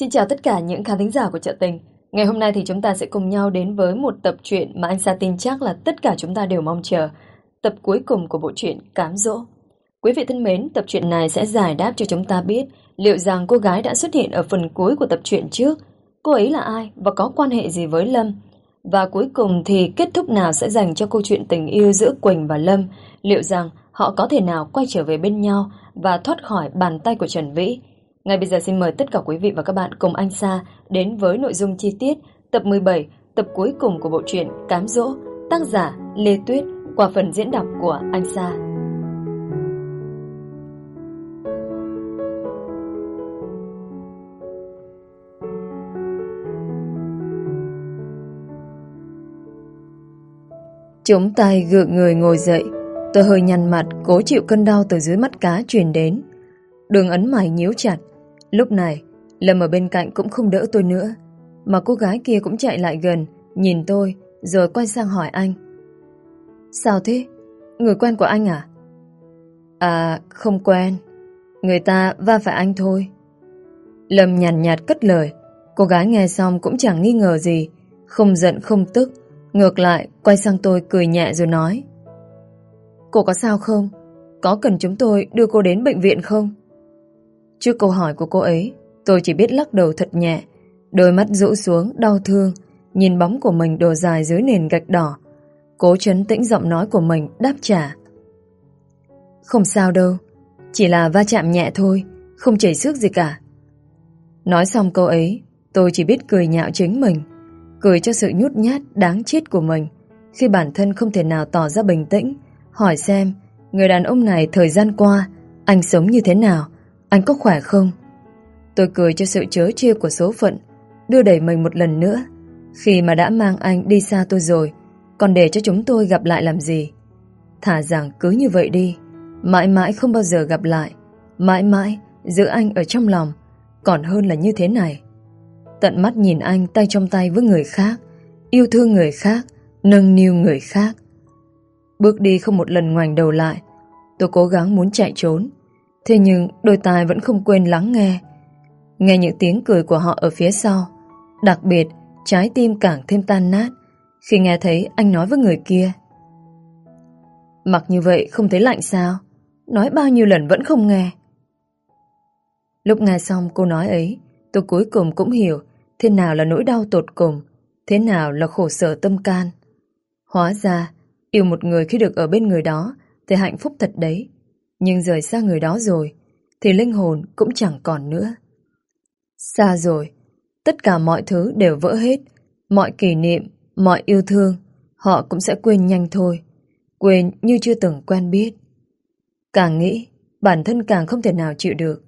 Xin chào tất cả những khán thính giả của Chợ Tình. Ngày hôm nay thì chúng ta sẽ cùng nhau đến với một tập truyện mà anh Sa tin chắc là tất cả chúng ta đều mong chờ. Tập cuối cùng của bộ truyện Cám Dỗ. Quý vị thân mến, tập truyện này sẽ giải đáp cho chúng ta biết liệu rằng cô gái đã xuất hiện ở phần cuối của tập truyện trước. Cô ấy là ai và có quan hệ gì với Lâm? Và cuối cùng thì kết thúc nào sẽ dành cho câu chuyện tình yêu giữa Quỳnh và Lâm? Liệu rằng họ có thể nào quay trở về bên nhau và thoát khỏi bàn tay của Trần Vĩ? Ngay bây giờ xin mời tất cả quý vị và các bạn cùng anh Sa đến với nội dung chi tiết tập 17, tập cuối cùng của bộ truyện Cám Dỗ, tác giả Lê Tuyết qua phần diễn đọc của anh Sa. Chúng tay gượng người ngồi dậy Tôi hơi nhăn mặt Cố chịu cơn đau từ dưới mắt cá truyền đến Đường ấn mày nhíu chặt Lúc này, Lâm ở bên cạnh cũng không đỡ tôi nữa. Mà cô gái kia cũng chạy lại gần, nhìn tôi, rồi quay sang hỏi anh. Sao thế? Người quen của anh à? À, không quen. Người ta va phải anh thôi. Lâm nhàn nhạt, nhạt cất lời. Cô gái nghe xong cũng chẳng nghi ngờ gì. Không giận không tức. Ngược lại, quay sang tôi cười nhẹ rồi nói. Cô có sao không? Có cần chúng tôi đưa cô đến bệnh viện không? Trước câu hỏi của cô ấy, tôi chỉ biết lắc đầu thật nhẹ, đôi mắt rũ xuống, đau thương, nhìn bóng của mình đổ dài dưới nền gạch đỏ. Cố chấn tĩnh giọng nói của mình đáp trả. Không sao đâu, chỉ là va chạm nhẹ thôi, không chảy xước gì cả. Nói xong câu ấy, tôi chỉ biết cười nhạo chính mình, cười cho sự nhút nhát đáng chết của mình, khi bản thân không thể nào tỏ ra bình tĩnh, hỏi xem người đàn ông này thời gian qua anh sống như thế nào, anh có khỏe không? Tôi cười cho sự chớ chia của số phận, đưa đẩy mình một lần nữa. Khi mà đã mang anh đi xa tôi rồi, còn để cho chúng tôi gặp lại làm gì? Thả rằng cứ như vậy đi, mãi mãi không bao giờ gặp lại, mãi mãi giữ anh ở trong lòng, còn hơn là như thế này. Tận mắt nhìn anh tay trong tay với người khác, yêu thương người khác, nâng niu người khác. Bước đi không một lần ngoảnh đầu lại, tôi cố gắng muốn chạy trốn, Thế nhưng đôi tai vẫn không quên lắng nghe. Nghe những tiếng cười của họ ở phía sau. Đặc biệt, Trái tim càng thêm tan nát Khi nghe thấy anh nói với người kia. Mặc như vậy không thấy lạnh sao? Nói bao nhiêu lần vẫn không nghe. Lúc nghe xong cô nói ấy, Tôi cuối cùng cũng hiểu Thế nào là nỗi đau tột cùng, Thế nào là khổ sở tâm can. Hóa ra, Yêu một người khi được ở bên người đó, Thì hạnh phúc thật đấy nhưng rời xa người đó rồi Thì linh hồn cũng chẳng còn nữa. Xa rồi Tất cả mọi thứ đều vỡ hết. Mọi kỷ niệm, mọi yêu thương Họ cũng sẽ quên nhanh thôi. Quên như chưa từng quen biết. Càng nghĩ Bản thân càng không thể nào chịu được.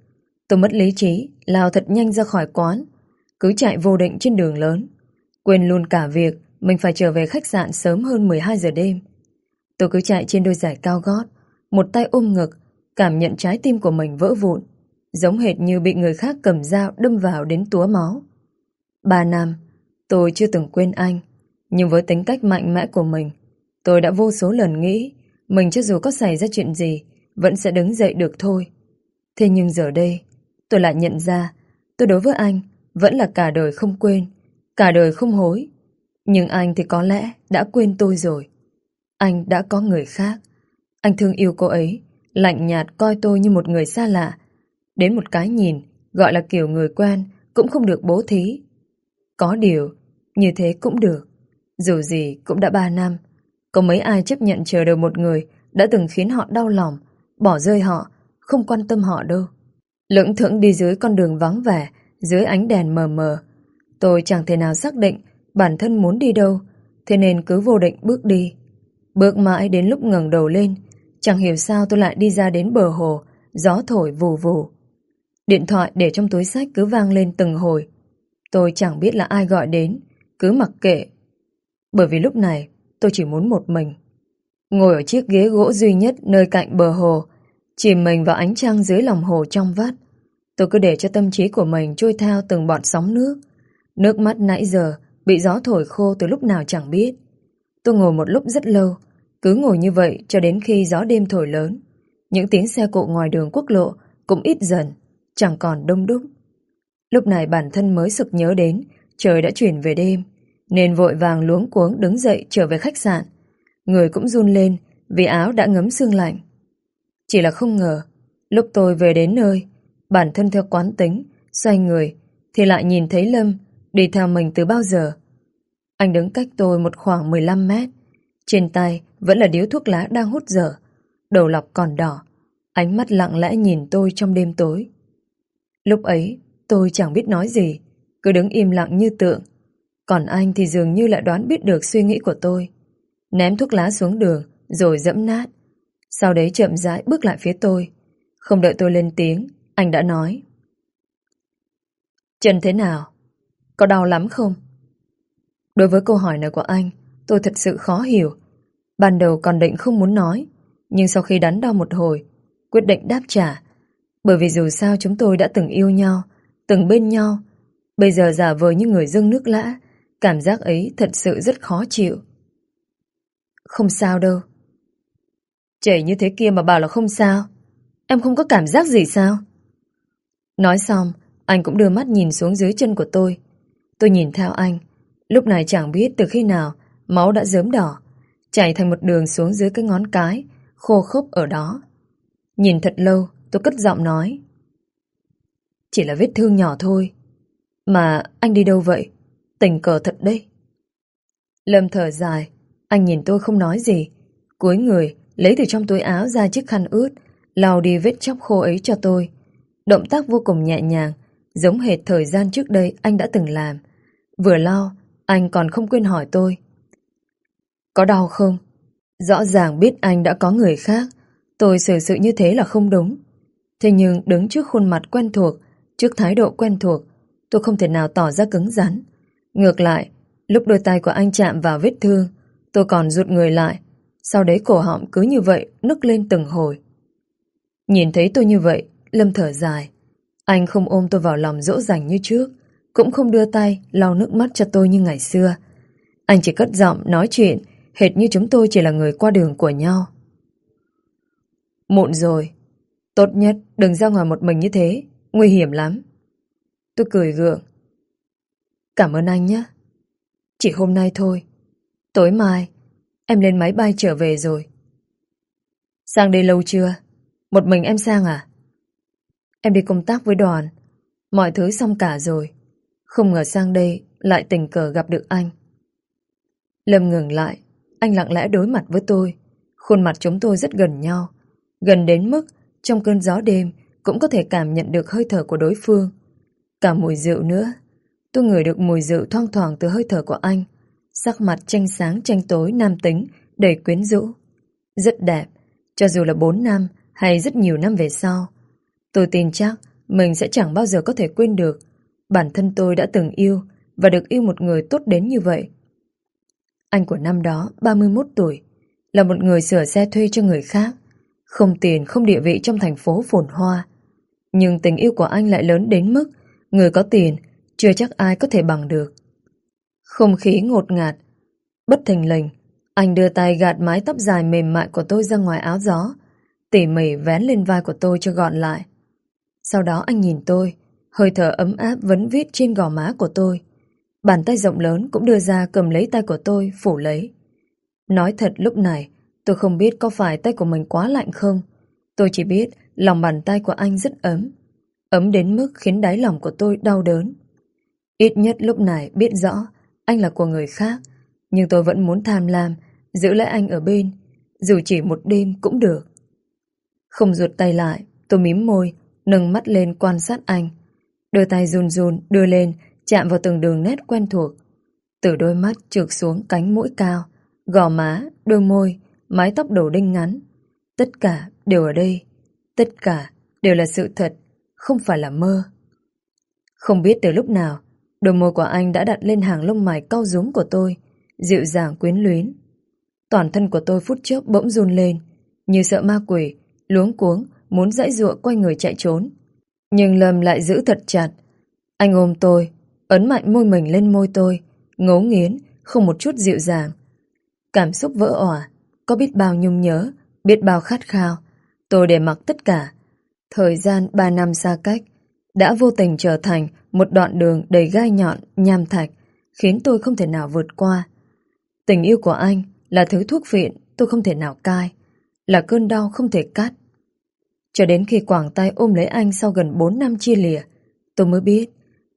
Tôi mất lý trí Lao thật nhanh ra khỏi quán. Cứ chạy vô định trên đường lớn. Quên luôn cả việc Mình phải trở về khách sạn sớm hơn 12 giờ đêm. Tôi cứ chạy trên đôi giày cao gót Một tay ôm ngực cảm nhận trái tim của mình vỡ vụn, giống hệt như bị người khác cầm dao đâm vào đến túa máu. Ba năm, tôi chưa từng quên anh, nhưng với tính cách mạnh mẽ của mình, tôi đã vô số lần nghĩ mình cho dù có xảy ra chuyện gì, vẫn sẽ đứng dậy được thôi. Thế nhưng giờ đây, tôi lại nhận ra, tôi đối với anh vẫn là cả đời không quên, cả đời không hối. Nhưng anh thì có lẽ đã quên tôi rồi. Anh đã có người khác. Anh thương yêu cô ấy, lạnh nhạt coi tôi như một người xa lạ. Đến một cái nhìn, gọi là kiểu người quen, cũng không được bố thí. Có điều, như thế cũng được. Dù gì cũng đã ba năm, có mấy ai chấp nhận chờ đợi một người đã từng khiến họ đau lòng, bỏ rơi họ, không quan tâm họ đâu. Lưỡng thưởng đi dưới con đường vắng vẻ, dưới ánh đèn mờ mờ. Tôi chẳng thể nào xác định bản thân muốn đi đâu, thế nên cứ vô định bước đi. Bước mãi đến lúc ngẩng đầu lên, Chẳng hiểu sao tôi lại đi ra đến bờ hồ, gió thổi vù vù. Điện thoại để trong túi sách cứ vang lên từng hồi. Tôi chẳng biết là ai gọi đến, cứ mặc kệ. Bởi vì lúc này tôi chỉ muốn một mình. Ngồi ở chiếc ghế gỗ duy nhất nơi cạnh bờ hồ, chìm mình vào ánh trăng dưới lòng hồ trong vắt. Tôi cứ để cho tâm trí của mình trôi theo từng bọt sóng nước. Nước mắt nãy giờ bị gió thổi khô từ lúc nào chẳng biết. Tôi ngồi một lúc rất lâu, cứ ngồi như vậy cho đến khi gió đêm thổi lớn. Những tiếng xe cộ ngoài đường quốc lộ cũng ít dần, chẳng còn đông đúc. Lúc này bản thân mới sực nhớ đến trời đã chuyển về đêm, nên vội vàng luống cuống đứng dậy trở về khách sạn. Người cũng run lên vì áo đã ngấm sương lạnh. Chỉ là không ngờ, lúc tôi về đến nơi, bản thân theo quán tính, xoay người, thì lại nhìn thấy Lâm đi theo mình từ bao giờ. Anh đứng cách tôi một khoảng 15 mét, trên tay vẫn là điếu thuốc lá đang hút dở, đầu lọc còn đỏ, ánh mắt lặng lẽ nhìn tôi trong đêm tối. Lúc ấy, tôi chẳng biết nói gì, cứ đứng im lặng như tượng. Còn anh thì dường như lại đoán biết được suy nghĩ của tôi. Ném thuốc lá xuống đường, rồi dẫm nát. Sau đấy chậm rãi bước lại phía tôi. Không đợi tôi lên tiếng, anh đã nói. Chân thế nào? Có đau lắm không? Đối với câu hỏi này của anh, tôi thật sự khó hiểu. Ban đầu còn định không muốn nói, nhưng sau khi đắn đo một hồi, quyết định đáp trả. Bởi vì dù sao chúng tôi đã từng yêu nhau, từng bên nhau, bây giờ giả vờ như người dưng nước lã, cảm giác ấy thật sự rất khó chịu. Không sao đâu. Chảy như thế kia mà bảo là không sao. Em không có cảm giác gì sao? Nói xong, anh cũng đưa mắt nhìn xuống dưới chân của tôi. Tôi nhìn theo anh. Lúc này chẳng biết từ khi nào máu đã dớm đỏ, chảy thành một đường xuống dưới cái ngón cái, khô khốc ở đó. Nhìn thật lâu, tôi cất giọng nói. Chỉ là vết thương nhỏ thôi. Mà anh đi đâu vậy? Tình cờ thật đấy. Lâm thở dài, anh nhìn tôi không nói gì. Cuối người, lấy từ trong túi áo ra chiếc khăn ướt, lau đi vết chóc khô ấy cho tôi. Động tác vô cùng nhẹ nhàng, giống hệt thời gian trước đây anh đã từng làm. Vừa lau, anh còn không quên hỏi tôi. Có đau không? Rõ ràng biết anh đã có người khác, tôi xử sự như thế là không đúng. Thế nhưng đứng trước khuôn mặt quen thuộc, trước thái độ quen thuộc, tôi không thể nào tỏ ra cứng rắn. Ngược lại, lúc đôi tay của anh chạm vào vết thương, tôi còn rụt người lại, sau đấy cổ họng cứ như vậy nức lên từng hồi. Nhìn thấy tôi như vậy, Lâm thở dài. Anh không ôm tôi vào lòng dỗ dành như trước, cũng không đưa tay lau nước mắt cho tôi như ngày xưa. Anh chỉ cất giọng nói chuyện, hệt như chúng tôi chỉ là người qua đường của nhau. Muộn rồi, tốt nhất đừng ra ngoài một mình như thế, nguy hiểm lắm. Tôi cười gượng. Cảm ơn anh nhé. Chỉ hôm nay thôi. Tối mai, em lên máy bay trở về rồi. Sang đây lâu chưa? Một mình em sang à? Em đi công tác với đoàn. Mọi thứ xong cả rồi. Không ngờ sang đây lại tình cờ gặp được anh. Lâm ngừng lại. Anh lặng lẽ đối mặt với tôi. Khuôn mặt chúng tôi rất gần nhau. Gần đến mức trong cơn gió đêm cũng có thể cảm nhận được hơi thở của đối phương. Cả mùi rượu nữa. Tôi ngửi được mùi rượu thoang thoảng từ hơi thở của anh. Sắc mặt tranh sáng tranh tối nam tính, đầy quyến rũ. Rất đẹp, cho dù là 4 năm hay rất nhiều năm về sau. Tôi tin chắc mình sẽ chẳng bao giờ có thể quên được bản thân tôi đã từng yêu và được yêu một người tốt đến như vậy. Anh của năm đó, 31 tuổi, là một người sửa xe thuê cho người khác, không tiền, không địa vị trong thành phố phồn hoa. Nhưng tình yêu của anh lại lớn đến mức người có tiền chưa chắc ai có thể bằng được. Không khí ngột ngạt, bất thành lình, anh đưa tay gạt mái tóc dài mềm mại của tôi ra ngoài áo gió, tỉ mỉ vén lên vai của tôi cho gọn lại. Sau đó anh nhìn tôi, hơi thở ấm áp vấn vít trên gò má của tôi. Bàn tay rộng lớn cũng đưa ra cầm lấy tay của tôi, phủ lấy. Nói thật lúc này, tôi không biết có phải tay của mình quá lạnh không. Tôi chỉ biết lòng bàn tay của anh rất ấm. Ấm đến mức khiến đáy lòng của tôi đau đớn. Ít nhất lúc này biết rõ anh là của người khác, nhưng tôi vẫn muốn tham lam, giữ lấy anh ở bên, dù chỉ một đêm cũng được. Không ruột tay lại, tôi mím môi, nâng mắt lên quan sát anh. Đôi tay run run đưa lên, chạm vào từng đường nét quen thuộc. Từ đôi mắt trượt xuống cánh mũi cao, gò má, đôi môi, mái tóc đầu đinh ngắn. Tất cả đều ở đây. Tất cả đều là sự thật, không phải là mơ. Không biết từ lúc nào, đôi môi của anh đã đặt lên hàng lông mày cau rúm của tôi, dịu dàng quyến luyến. Toàn thân của tôi phút chốc bỗng run lên, như sợ ma quỷ, luống cuống, muốn dãy ruộng quay người chạy trốn. Nhưng Lâm lại giữ thật chặt. Anh ôm tôi, ấn mạnh môi mình lên môi tôi, ngấu nghiến, không một chút dịu dàng. Cảm xúc vỡ òa, có biết bao nhung nhớ, biết bao khát khao. Tôi để mặc tất cả. Thời gian ba năm xa cách, đã vô tình trở thành một đoạn đường đầy gai nhọn, nham thạch, khiến tôi không thể nào vượt qua. Tình yêu của anh là thứ thuốc phiện tôi không thể nào cai, là cơn đau không thể cắt. Cho đến khi quảng tay ôm lấy anh sau gần 4 năm chia lìa, tôi mới biết,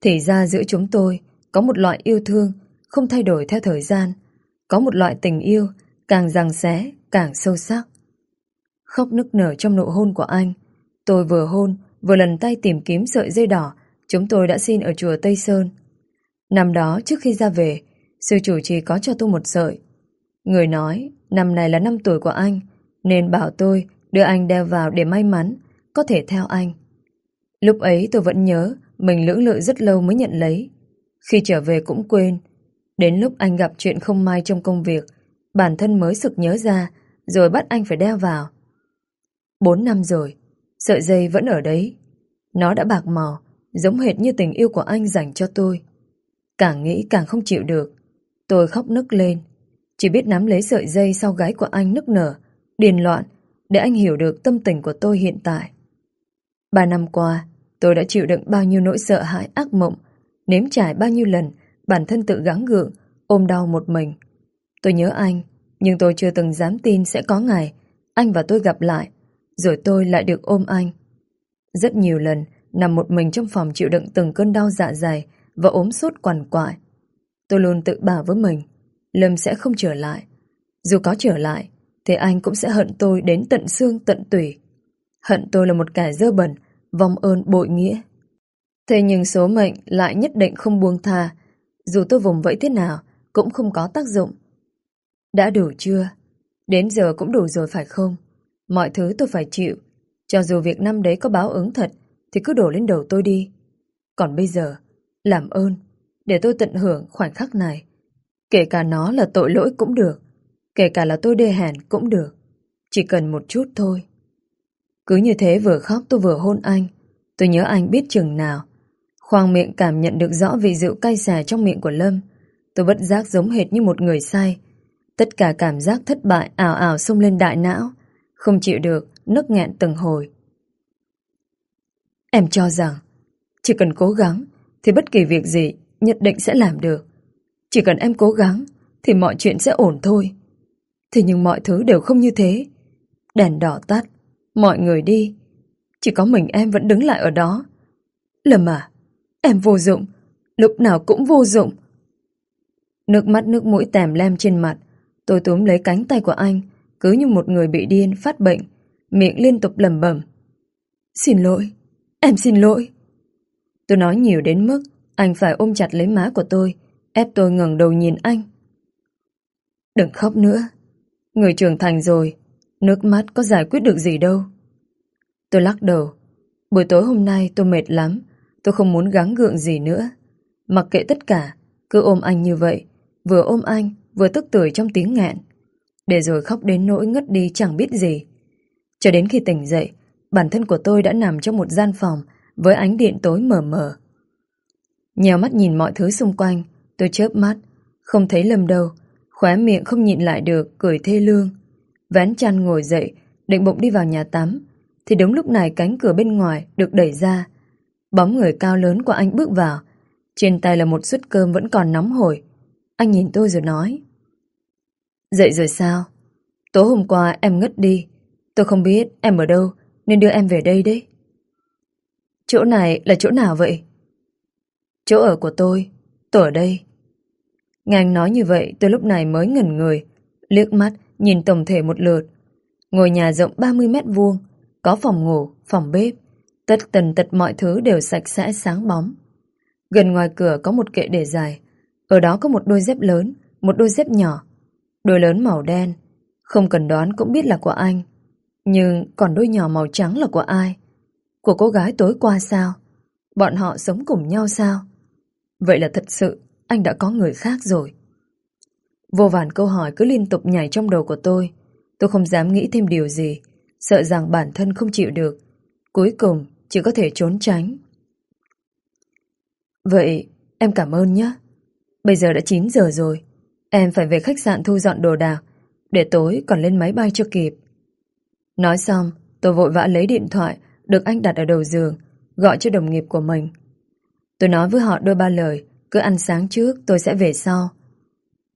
thì ra giữa chúng tôi có một loại yêu thương không thay đổi theo thời gian, có một loại tình yêu càng giằng xé, càng sâu sắc. Khóc nức nở trong nụ hôn của anh, tôi vừa hôn, vừa lần tay tìm kiếm sợi dây đỏ chúng tôi đã xin ở chùa Tây Sơn. Năm đó trước khi ra về, sư chủ trì có cho tôi một sợi. Người nói năm này là năm tuổi của anh, nên bảo tôi đưa anh đeo vào để may mắn, có thể theo anh. Lúc ấy tôi vẫn nhớ mình lưỡng lự rất lâu mới nhận lấy. Khi trở về cũng quên. Đến lúc anh gặp chuyện không may trong công việc, bản thân mới sực nhớ ra, rồi bắt anh phải đeo vào. Bốn năm rồi, sợi dây vẫn ở đấy. Nó đã bạc màu, giống hệt như tình yêu của anh dành cho tôi. Càng nghĩ càng không chịu được. Tôi khóc nức lên. Chỉ biết nắm lấy sợi dây sau gái của anh nức nở, điền loạn, để anh hiểu được tâm tình của tôi hiện tại. Ba năm qua, tôi đã chịu đựng bao nhiêu nỗi sợ hãi ác mộng, nếm trải bao nhiêu lần bản thân tự gắng gượng, ôm đau một mình. Tôi nhớ anh, nhưng tôi chưa từng dám tin sẽ có ngày anh và tôi gặp lại, rồi tôi lại được ôm anh. Rất nhiều lần, nằm một mình trong phòng chịu đựng từng cơn đau dạ dày và ốm sốt quằn quại. Tôi luôn tự bảo với mình, Lâm sẽ không trở lại. Dù có trở lại, thì anh cũng sẽ hận tôi đến tận xương tận tủy. Hận tôi là một kẻ dơ bẩn, vong ơn bội nghĩa. Thế nhưng số mệnh lại nhất định không buông tha, dù tôi vùng vẫy thế nào, cũng không có tác dụng. Đã đủ chưa? Đến giờ cũng đủ rồi phải không? Mọi thứ tôi phải chịu. Cho dù việc năm đấy có báo ứng thật, thì cứ đổ lên đầu tôi đi. Còn bây giờ, làm ơn, để tôi tận hưởng khoảnh khắc này. Kể cả nó là tội lỗi cũng được, kể cả là tôi đê hèn cũng được. Chỉ cần một chút thôi. Cứ như thế vừa khóc tôi vừa hôn anh. Tôi nhớ anh biết chừng nào. Khoang miệng cảm nhận được rõ vị rượu cay xè trong miệng của Lâm. Tôi bất giác giống hệt như một người say. Tất cả cảm giác thất bại ảo ảo xông lên đại não. Không chịu được, nức nghẹn từng hồi. Em cho rằng, chỉ cần cố gắng, thì bất kỳ việc gì nhất định sẽ làm được. Chỉ cần em cố gắng, thì mọi chuyện sẽ ổn thôi. Thế nhưng mọi thứ đều không như thế. Đèn đỏ tắt, mọi người đi. Chỉ có mình em vẫn đứng lại ở đó. Lâm à, em vô dụng, lúc nào cũng vô dụng. Nước mắt nước mũi tèm lem trên mặt, tôi túm lấy cánh tay của anh, cứ như một người bị điên phát bệnh, miệng liên tục lẩm bẩm. Xin lỗi, em xin lỗi. Tôi nói nhiều đến mức anh phải ôm chặt lấy má của tôi, ép tôi ngẩng đầu nhìn anh. Đừng khóc nữa, người trưởng thành rồi, nước mắt có giải quyết được gì đâu. Tôi lắc đầu, buổi tối hôm nay tôi mệt lắm, tôi không muốn gắng gượng gì nữa. Mặc kệ tất cả, cứ ôm anh như vậy, vừa ôm anh, vừa tức tưởi trong tiếng nghẹn. Để rồi khóc đến nỗi ngất đi chẳng biết gì. Cho đến khi tỉnh dậy, bản thân của tôi đã nằm trong một gian phòng với ánh điện tối mờ mờ. Nhèo mắt nhìn mọi thứ xung quanh, tôi chớp mắt, không thấy lầm đâu, khóe miệng không nhịn lại được, cười thê lương. Vén chăn ngồi dậy, định bụng đi vào nhà tắm, thì đúng lúc này cánh cửa bên ngoài được đẩy ra. Bóng người cao lớn của anh bước vào, trên tay là một suất cơm vẫn còn nóng hổi. Anh nhìn tôi rồi nói. Dậy rồi sao? Tối hôm qua em ngất đi, tôi không biết em ở đâu, nên đưa em về đây đấy. Chỗ này là chỗ nào vậy? Chỗ ở của tôi, tôi ở đây. Nghe anh nói như vậy tôi lúc này mới ngẩn người, liếc mắt nhìn tổng thể một lượt. Ngôi nhà rộng 30 mét vuông, có phòng ngủ, phòng bếp, tất tần tật mọi thứ đều sạch sẽ sáng bóng. Gần ngoài cửa có một kệ để dài, ở đó có một đôi dép lớn, một đôi dép nhỏ. Đôi lớn màu đen, không cần đoán cũng biết là của anh. Nhưng còn đôi nhỏ màu trắng là của ai? Của cô gái tối qua sao? Bọn họ sống cùng nhau sao? Vậy là thật sự anh đã có người khác rồi. Vô vàn câu hỏi cứ liên tục nhảy trong đầu của tôi. Tôi không dám nghĩ thêm điều gì, sợ rằng bản thân không chịu được. Cuối cùng chỉ có thể trốn tránh. Vậy em cảm ơn nhé. Bây giờ đã 9 giờ rồi. Em phải về khách sạn thu dọn đồ đạc để tối còn lên máy bay cho kịp. Nói xong, tôi vội vã lấy điện thoại được anh đặt ở đầu giường gọi cho đồng nghiệp của mình. Tôi nói với họ đôi ba lời, cứ ăn sáng trước tôi sẽ về sau.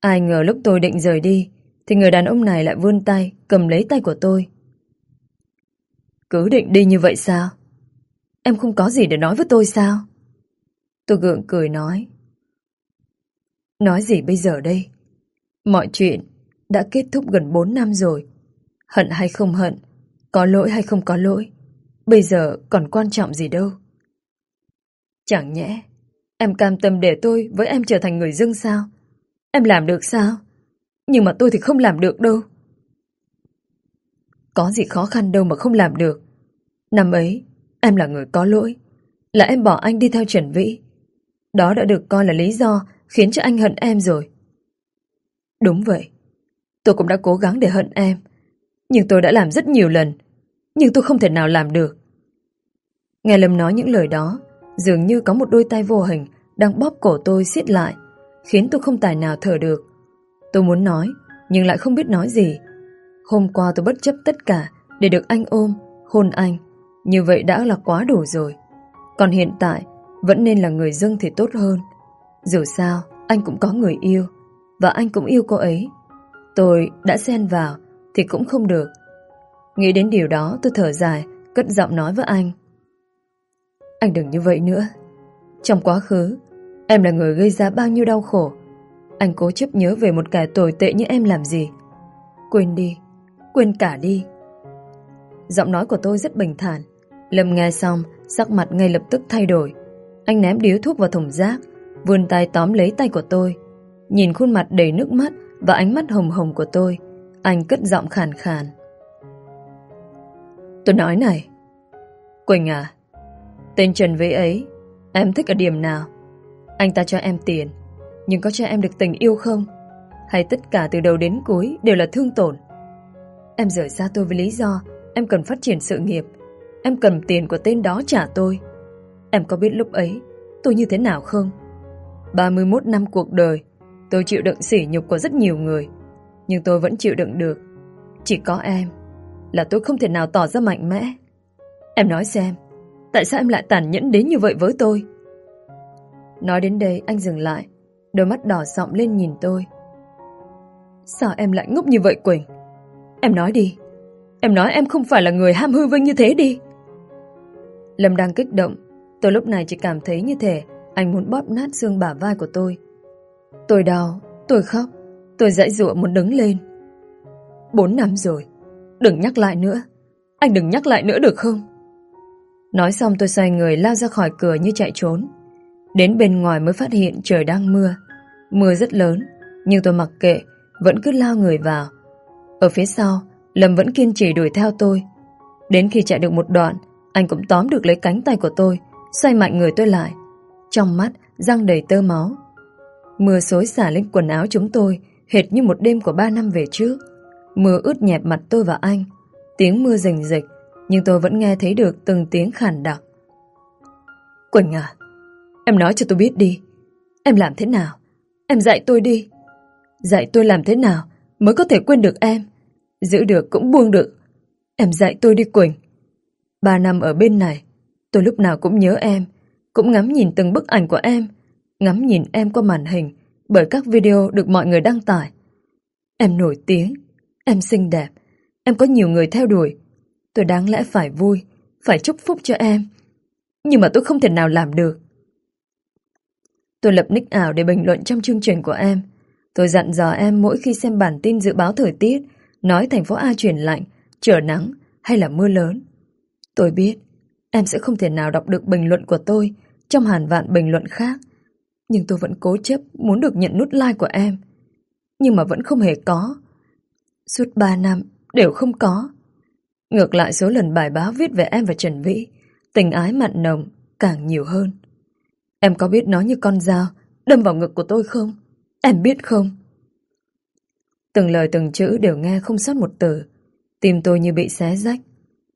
Ai ngờ lúc tôi định rời đi, thì người đàn ông này lại vươn tay, cầm lấy tay của tôi. Cứ định đi như vậy sao? Em không có gì để nói với tôi sao? Tôi gượng cười nói. Nói gì bây giờ đây? Mọi chuyện đã kết thúc gần 4 năm rồi. Hận hay không hận, có lỗi hay không có lỗi, bây giờ còn quan trọng gì đâu. Chẳng nhẽ, em cam tâm để tôi với em trở thành người dưng sao? Em làm được sao? Nhưng mà tôi thì không làm được đâu. Có gì khó khăn đâu mà không làm được. Năm ấy, em là người có lỗi. Là em bỏ anh đi theo Trần Vĩ. Đó đã được coi là lý do khiến cho anh hận em rồi. Đúng vậy. Tôi cũng đã cố gắng để hận em. Nhưng tôi đã làm rất nhiều lần. Nhưng tôi không thể nào làm được. Nghe Lâm nói những lời đó, dường như có một đôi tay vô hình đang bóp cổ tôi siết lại, khiến tôi không tài nào thở được. Tôi muốn nói, nhưng lại không biết nói gì. Hôm qua tôi bất chấp tất cả để được anh ôm, hôn anh. Như vậy đã là quá đủ rồi. Còn hiện tại, vẫn nên là người dưng thì tốt hơn. Dù sao, anh cũng có người yêu, và anh cũng yêu cô ấy. Tôi đã xen vào, thì cũng không được. Nghĩ đến điều đó, tôi thở dài, cất giọng nói với anh. Anh đừng như vậy nữa. Trong quá khứ, em là người gây ra bao nhiêu đau khổ. Anh cố chấp nhớ về một kẻ tồi tệ như em làm gì. Quên đi, quên cả đi. Giọng nói của tôi rất bình thản. Lâm nghe xong, sắc mặt ngay lập tức thay đổi. Anh ném điếu thuốc vào thùng rác, vươn tay tóm lấy tay của tôi. Nhìn khuôn mặt đầy nước mắt và ánh mắt hồng hồng của tôi, anh cất giọng khàn khàn. Tôi nói này, Quỳnh à, tên Trần Vĩ ấy, em thích ở điểm nào? Anh ta cho em tiền, nhưng có cho em được tình yêu không? Hay tất cả từ đầu đến cuối đều là thương tổn? Em rời xa tôi với lý do em cần phát triển sự nghiệp, em cần tiền của tên đó trả tôi. Em có biết lúc ấy tôi như thế nào không? 31 năm cuộc đời, tôi chịu đựng sỉ nhục của rất nhiều người, nhưng tôi vẫn chịu đựng được. Chỉ có em, là tôi không thể nào tỏ ra mạnh mẽ. Em nói xem, tại sao em lại tàn nhẫn đến như vậy với tôi? Nói đến đây anh dừng lại, đôi mắt đỏ sọng lên nhìn tôi. Sao em lại ngốc như vậy Quỳnh? Em nói đi, em nói em không phải là người ham hư vinh như thế đi. Lâm đang kích động, tôi lúc này chỉ cảm thấy như thể anh muốn bóp nát xương bả vai của tôi. Tôi đau, tôi khóc, tôi dãy dụa muốn đứng lên. Bốn năm rồi, đừng nhắc lại nữa. Anh đừng nhắc lại nữa được không? Nói xong tôi xoay người lao ra khỏi cửa như chạy trốn. Đến bên ngoài mới phát hiện trời đang mưa. Mưa rất lớn, nhưng tôi mặc kệ, vẫn cứ lao người vào. Ở phía sau, Lâm vẫn kiên trì đuổi theo tôi. Đến khi chạy được một đoạn, anh cũng tóm được lấy cánh tay của tôi, xoay mạnh người tôi lại. Trong mắt, răng đầy tơ máu. Mưa xối xả lên quần áo chúng tôi, hệt như một đêm của ba năm về trước. Mưa ướt nhẹp mặt tôi và anh. Tiếng mưa rình rịch, nhưng tôi vẫn nghe thấy được từng tiếng khản đặc. Quỳnh à, em nói cho tôi biết đi. Em làm thế nào? Em dạy tôi đi. Dạy tôi làm thế nào mới có thể quên được em? Giữ được cũng buông được. Em dạy tôi đi Quỳnh. Ba năm ở bên này, tôi lúc nào cũng nhớ em, cũng ngắm nhìn từng bức ảnh của em, ngắm nhìn em qua màn hình bởi các video được mọi người đăng tải. Em nổi tiếng, em xinh đẹp, em có nhiều người theo đuổi. Tôi đáng lẽ phải vui, phải chúc phúc cho em. Nhưng mà tôi không thể nào làm được. Tôi lập nick ảo để bình luận trong chương trình của em. Tôi dặn dò em mỗi khi xem bản tin dự báo thời tiết, nói thành phố A chuyển lạnh, trở nắng hay là mưa lớn. Tôi biết, em sẽ không thể nào đọc được bình luận của tôi trong hàn vạn bình luận khác. Nhưng tôi vẫn cố chấp muốn được nhận nút like của em. Nhưng mà vẫn không hề có. Suốt 3 năm đều không có. Ngược lại số lần bài báo viết về em và Trần Vĩ, tình ái mặn nồng càng nhiều hơn. Em có biết nó như con dao đâm vào ngực của tôi không? Em biết không? Từng lời từng chữ đều nghe không sót một từ. Tim tôi như bị xé rách.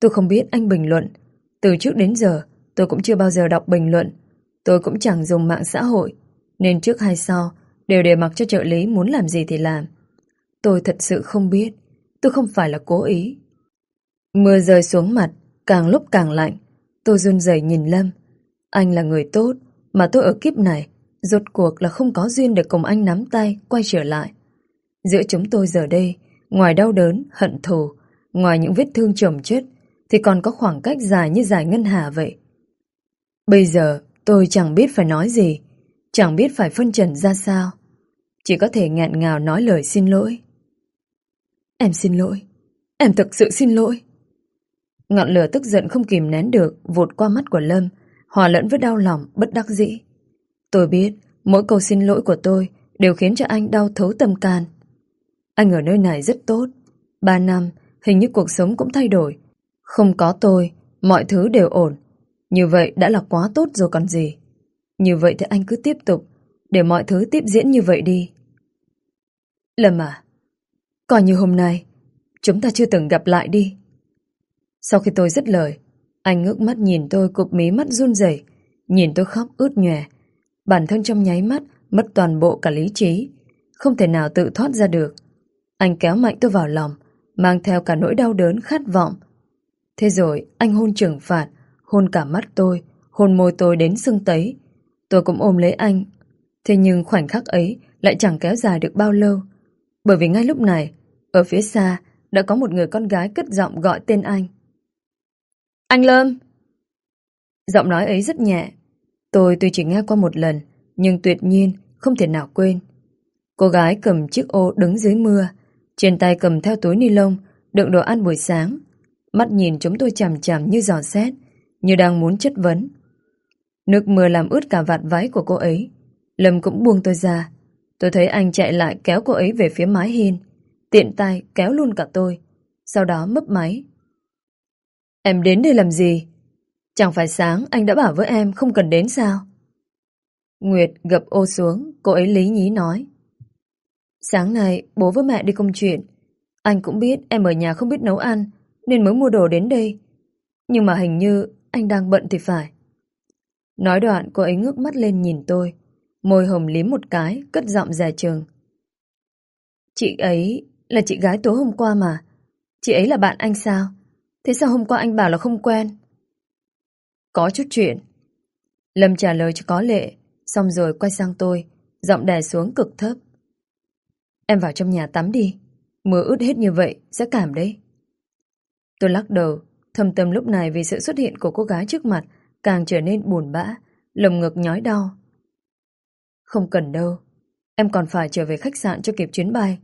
Tôi không biết anh bình luận. Từ trước đến giờ, tôi cũng chưa bao giờ đọc bình luận. Tôi cũng chẳng dùng mạng xã hội. Nên trước hay sau, đều để mặc cho trợ lý muốn làm gì thì làm. Tôi thật sự không biết. Tôi không phải là cố ý. Mưa rơi xuống mặt, càng lúc càng lạnh. Tôi run rẩy nhìn Lâm. Anh là người tốt, mà tôi ở kiếp này, rốt cuộc là không có duyên để cùng anh nắm tay, quay trở lại. Giữa chúng tôi giờ đây, ngoài đau đớn, hận thù, ngoài những vết thương chồng chết, thì còn có khoảng cách dài như dài ngân hà vậy. Bây giờ, tôi chẳng biết phải nói gì, chẳng biết phải phân trần ra sao. Chỉ có thể ngạn ngào nói lời xin lỗi. Em xin lỗi, em thực sự xin lỗi. Ngọn lửa tức giận không kìm nén được vụt qua mắt của Lâm, hòa lẫn với đau lòng, bất đắc dĩ. Tôi biết, mỗi câu xin lỗi của tôi đều khiến cho anh đau thấu tâm can. Anh ở nơi này rất tốt. Ba năm, hình như cuộc sống cũng thay đổi. Không có tôi, mọi thứ đều ổn. Như vậy đã là quá tốt rồi còn gì. Như vậy thì anh cứ tiếp tục, để mọi thứ tiếp diễn như vậy đi. Lâm à, coi như hôm nay, chúng ta chưa từng gặp lại đi. Sau khi tôi dứt lời, anh ngước mắt nhìn tôi cụp mí mắt run rẩy, nhìn tôi khóc ướt nhòe. Bản thân trong nháy mắt mất toàn bộ cả lý trí, không thể nào tự thoát ra được. Anh kéo mạnh tôi vào lòng, mang theo cả nỗi đau đớn khát vọng. Thế rồi anh hôn trừng phạt, hôn cả mắt tôi, hôn môi tôi đến sưng tấy. Tôi cũng ôm lấy anh. Thế nhưng khoảnh khắc ấy lại chẳng kéo dài được bao lâu. Bởi vì ngay lúc này, ở phía xa đã có một người con gái cất giọng gọi tên anh. Anh Lâm! Giọng nói ấy rất nhẹ. Tôi tuy chỉ nghe qua một lần, nhưng tuyệt nhiên không thể nào quên. Cô gái cầm chiếc ô đứng dưới mưa, trên tay cầm theo túi ni lông đựng đồ ăn buổi sáng. Mắt nhìn chúng tôi chằm chằm như giò xét, như đang muốn chất vấn. Nước mưa làm ướt cả vạt váy của cô ấy. Lâm cũng buông tôi ra. Tôi thấy anh chạy lại kéo cô ấy về phía mái hiên. Tiện tay kéo luôn cả tôi. Sau đó mấp máy. Em đến đây làm gì? Chẳng phải sáng anh đã bảo với em không cần đến sao? Nguyệt gập ô xuống, cô ấy lý nhí nói. Sáng nay bố với mẹ đi công chuyện. Anh cũng biết em ở nhà không biết nấu ăn, nên mới mua đồ đến đây. Nhưng mà hình như anh đang bận thì phải. Nói đoạn cô ấy ngước mắt lên nhìn tôi, môi hồng liếm một cái, cất giọng già trường. Chị ấy là chị gái tối hôm qua mà. Chị ấy là bạn anh sao? Thế sao hôm qua anh bảo là không quen? Có chút chuyện. Lâm trả lời cho có lệ, xong rồi quay sang tôi, giọng đè xuống cực thấp. Em vào trong nhà tắm đi, mưa ướt hết như vậy, sẽ cảm đấy. Tôi lắc đầu, thầm tâm lúc này vì sự xuất hiện của cô gái trước mặt càng trở nên buồn bã, lồng ngực nhói đau. Không cần đâu, em còn phải trở về khách sạn cho kịp chuyến bay.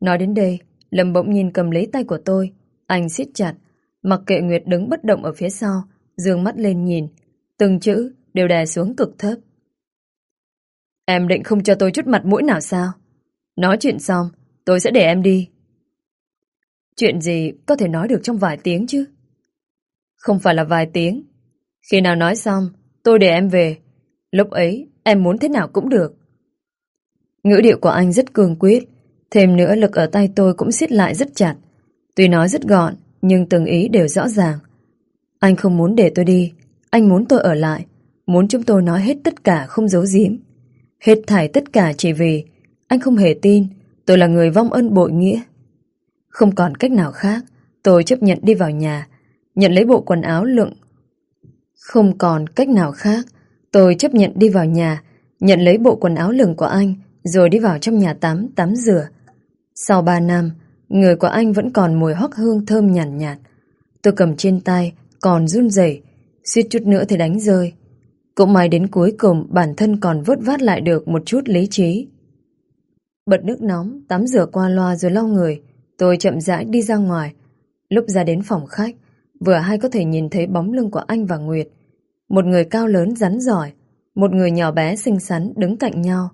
Nói đến đây, Lâm bỗng nhìn cầm lấy tay của tôi, anh siết chặt, mặc kệ Nguyệt đứng bất động ở phía sau, dương mắt lên nhìn, từng chữ đều đè xuống cực thấp. Em định không cho tôi chút mặt mũi nào sao? Nói chuyện xong, tôi sẽ để em đi. Chuyện gì có thể nói được trong vài tiếng chứ? Không phải là vài tiếng. Khi nào nói xong, tôi để em về. Lúc ấy, em muốn thế nào cũng được. Ngữ điệu của anh rất cường quyết, thêm nữa lực ở tay tôi cũng siết lại rất chặt. Tuy nói rất gọn, nhưng từng ý đều rõ ràng. Anh không muốn để tôi đi, anh muốn tôi ở lại, muốn chúng tôi nói hết tất cả không giấu giếm. Hết thảy tất cả chỉ vì anh không hề tin tôi là người vong ân bội nghĩa. Không còn cách nào khác, tôi chấp nhận đi vào nhà, nhận lấy bộ quần áo lượng. Không còn cách nào khác, tôi chấp nhận đi vào nhà, nhận lấy bộ quần áo lửng của anh, rồi đi vào trong nhà tắm, tắm rửa. Sau ba năm, người của anh vẫn còn mùi hoắc hương thơm nhàn nhạt, nhạt. Tôi cầm trên tay, còn run rẩy, suýt chút nữa thì đánh rơi. Cũng may đến cuối cùng bản thân còn vớt vát lại được một chút lý trí. Bật nước nóng, tắm rửa qua loa rồi lau người, tôi chậm rãi đi ra ngoài. Lúc ra đến phòng khách, vừa hay có thể nhìn thấy bóng lưng của anh và Nguyệt. Một người cao lớn rắn giỏi, một người nhỏ bé xinh xắn đứng cạnh nhau.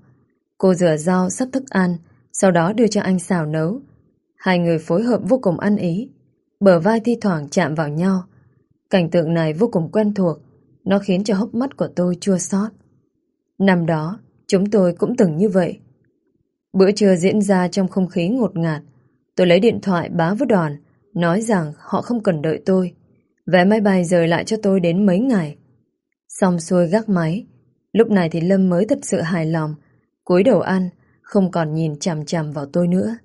Cô rửa rau, sắp thức ăn, sau đó đưa cho anh xào nấu. Hai người phối hợp vô cùng ăn ý, bờ vai thi thoảng chạm vào nhau. Cảnh tượng này vô cùng quen thuộc, nó khiến cho hốc mắt của tôi chua xót. Năm đó, chúng tôi cũng từng như vậy. Bữa trưa diễn ra trong không khí ngột ngạt. Tôi lấy điện thoại báo với đoàn, nói rằng họ không cần đợi tôi. Vé máy bay rời lại cho tôi đến mấy ngày. Xong xuôi gác máy. Lúc này thì Lâm mới thật sự hài lòng. cúi đầu ăn, không còn nhìn chằm chằm vào tôi nữa.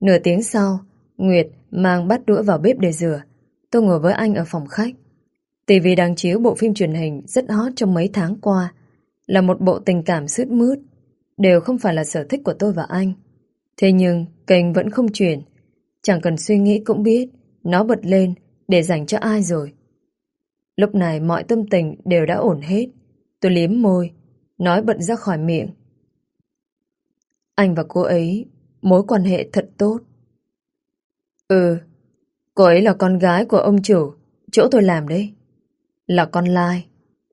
Nửa tiếng sau, Nguyệt mang bát đũa vào bếp để rửa. Tôi ngồi với anh ở phòng khách. TV đang chiếu bộ phim truyền hình rất hot trong mấy tháng qua là một bộ tình cảm sướt mướt đều không phải là sở thích của tôi và anh. Thế nhưng kênh vẫn không chuyển chẳng cần suy nghĩ cũng biết nó bật lên để dành cho ai rồi. Lúc này mọi tâm tình đều đã ổn hết. Tôi liếm môi, nói bật ra khỏi miệng. Anh và cô ấy mối quan hệ thật tốt. Ừ, cô ấy là con gái của ông chủ, chỗ tôi làm đấy. Là con Lai,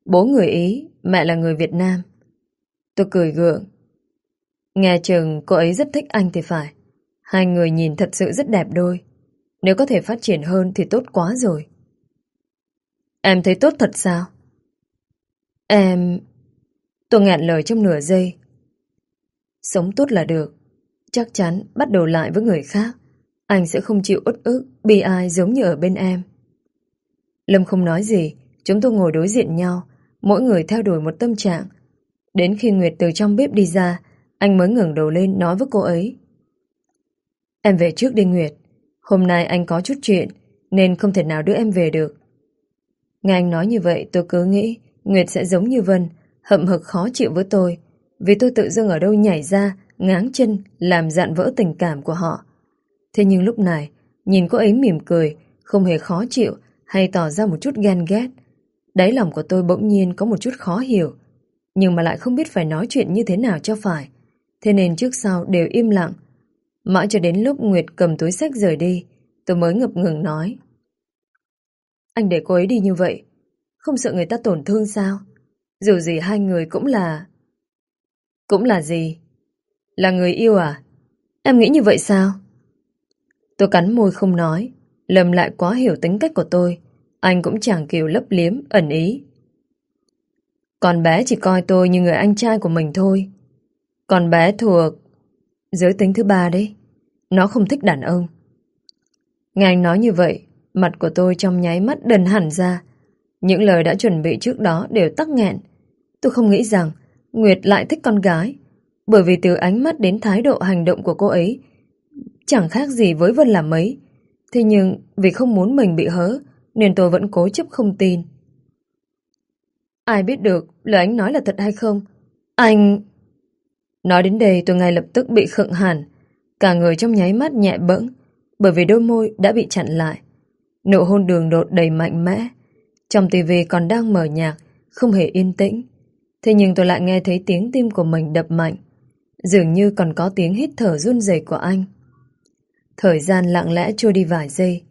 bố người Ý, mẹ là người Việt Nam. Tôi cười gượng. Nghe chừng cô ấy rất thích anh thì phải. Hai người nhìn thật sự rất đẹp đôi. Nếu có thể phát triển hơn thì tốt quá rồi. Em thấy tốt thật sao? Em... Tôi ngạn lời trong nửa giây. Sống tốt là được. Chắc chắn bắt đầu lại với người khác. Anh sẽ không chịu út ức, bi ai giống như ở bên em. Lâm không nói gì, chúng tôi ngồi đối diện nhau, mỗi người theo đuổi một tâm trạng. Đến khi Nguyệt từ trong bếp đi ra, anh mới ngẩng đầu lên nói với cô ấy. Em về trước đi Nguyệt, hôm nay anh có chút chuyện, nên không thể nào đưa em về được. Nghe anh nói như vậy tôi cứ nghĩ Nguyệt sẽ giống như Vân, hậm hực khó chịu với tôi, vì tôi tự dưng ở đâu nhảy ra, ngáng chân, làm dạn vỡ tình cảm của họ. Thế nhưng lúc này, nhìn cô ấy mỉm cười, không hề khó chịu hay tỏ ra một chút ghen ghét. Đáy lòng của tôi bỗng nhiên có một chút khó hiểu, nhưng mà lại không biết phải nói chuyện như thế nào cho phải. Thế nên trước sau đều im lặng. Mãi cho đến lúc Nguyệt cầm túi sách rời đi, tôi mới ngập ngừng nói. Anh để cô ấy đi như vậy, không sợ người ta tổn thương sao? Dù gì hai người cũng là... Cũng là gì? Là người yêu à? Em nghĩ như vậy sao? Tôi cắn môi không nói. Lâm lại quá hiểu tính cách của tôi. Anh cũng chẳng kiểu lấp liếm, ẩn ý. Con bé chỉ coi tôi như người anh trai của mình thôi. Con bé thuộc... Giới tính thứ ba đấy. Nó không thích đàn ông. Nghe anh nói như vậy, mặt của tôi trong nháy mắt đần hẳn ra. Những lời đã chuẩn bị trước đó đều tắc nghẹn. Tôi không nghĩ rằng Nguyệt lại thích con gái. Bởi vì từ ánh mắt đến thái độ hành động của cô ấy chẳng khác gì với Vân làm mấy. Thế nhưng vì không muốn mình bị hớ nên tôi vẫn cố chấp không tin. Ai biết được lời anh nói là thật hay không? Anh... Nói đến đây tôi ngay lập tức bị khựng hẳn. Cả người trong nháy mắt nhẹ bẫng bởi vì đôi môi đã bị chặn lại. Nụ hôn đường đột đầy mạnh mẽ. Trong tivi còn đang mở nhạc, không hề yên tĩnh. Thế nhưng tôi lại nghe thấy tiếng tim của mình đập mạnh. Dường như còn có tiếng hít thở run rẩy của anh. Thời gian lặng lẽ trôi đi vài giây.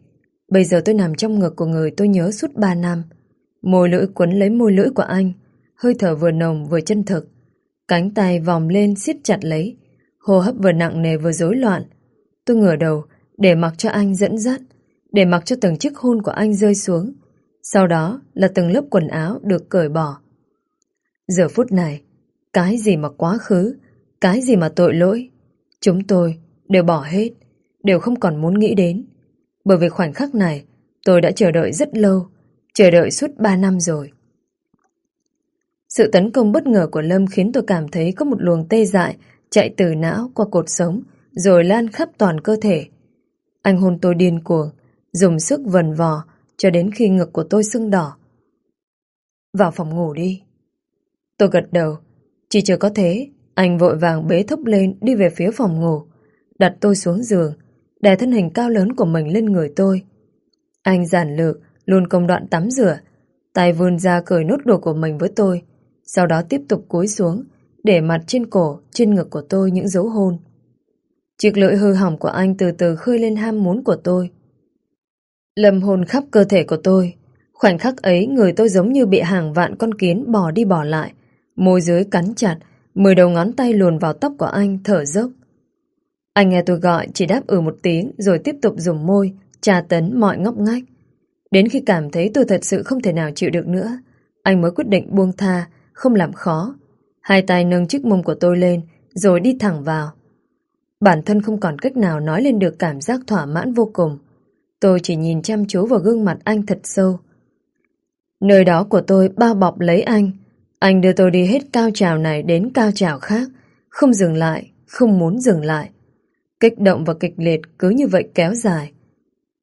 Bây giờ tôi nằm trong ngực của người tôi nhớ suốt ba năm. Môi lưỡi quấn lấy môi lưỡi của anh, hơi thở vừa nồng vừa chân thực. Cánh tay vòng lên siết chặt lấy, hô hấp vừa nặng nề vừa rối loạn. Tôi ngửa đầu để mặc cho anh dẫn dắt, để mặc cho từng chiếc hôn của anh rơi xuống. Sau đó là từng lớp quần áo được cởi bỏ. Giờ phút này, cái gì mà quá khứ, cái gì mà tội lỗi, chúng tôi đều bỏ hết, đều không còn muốn nghĩ đến. Bởi vì khoảnh khắc này, tôi đã chờ đợi rất lâu, chờ đợi suốt 3 năm rồi. Sự tấn công bất ngờ của Lâm khiến tôi cảm thấy có một luồng tê dại chạy từ não qua cột sống rồi lan khắp toàn cơ thể. Anh hôn tôi điên cuồng, dùng sức vần vò cho đến khi ngực của tôi sưng đỏ. Vào phòng ngủ đi. Tôi gật đầu, chỉ chờ có thế, anh vội vàng bế thốc lên đi về phía phòng ngủ, đặt tôi xuống giường, đè thân hình cao lớn của mình lên người tôi. Anh giản lược, luôn công đoạn tắm rửa, tay vươn ra cởi nốt đồ của mình với tôi, sau đó tiếp tục cúi xuống, để mặt trên cổ, trên ngực của tôi những dấu hôn. Chiếc lưỡi hư hỏng của anh từ từ khơi lên ham muốn của tôi. Lâm hồn khắp cơ thể của tôi. Khoảnh khắc ấy người tôi giống như bị hàng vạn con kiến bỏ đi bỏ lại. Môi dưới cắn chặt, mười đầu ngón tay luồn vào tóc của anh thở dốc. Anh nghe tôi gọi chỉ đáp ừ một tiếng rồi tiếp tục dùng môi, trà tấn mọi ngóc ngách. Đến khi cảm thấy tôi thật sự không thể nào chịu được nữa, anh mới quyết định buông tha, không làm khó. Hai tay nâng chiếc mông của tôi lên, rồi đi thẳng vào. Bản thân không còn cách nào nói lên được cảm giác thỏa mãn vô cùng. Tôi chỉ nhìn chăm chú vào gương mặt anh thật sâu. Nơi đó của tôi bao bọc lấy anh. Anh đưa tôi đi hết cao trào này đến cao trào khác. Không dừng lại, không muốn dừng lại. Kích động và kịch liệt cứ như vậy kéo dài.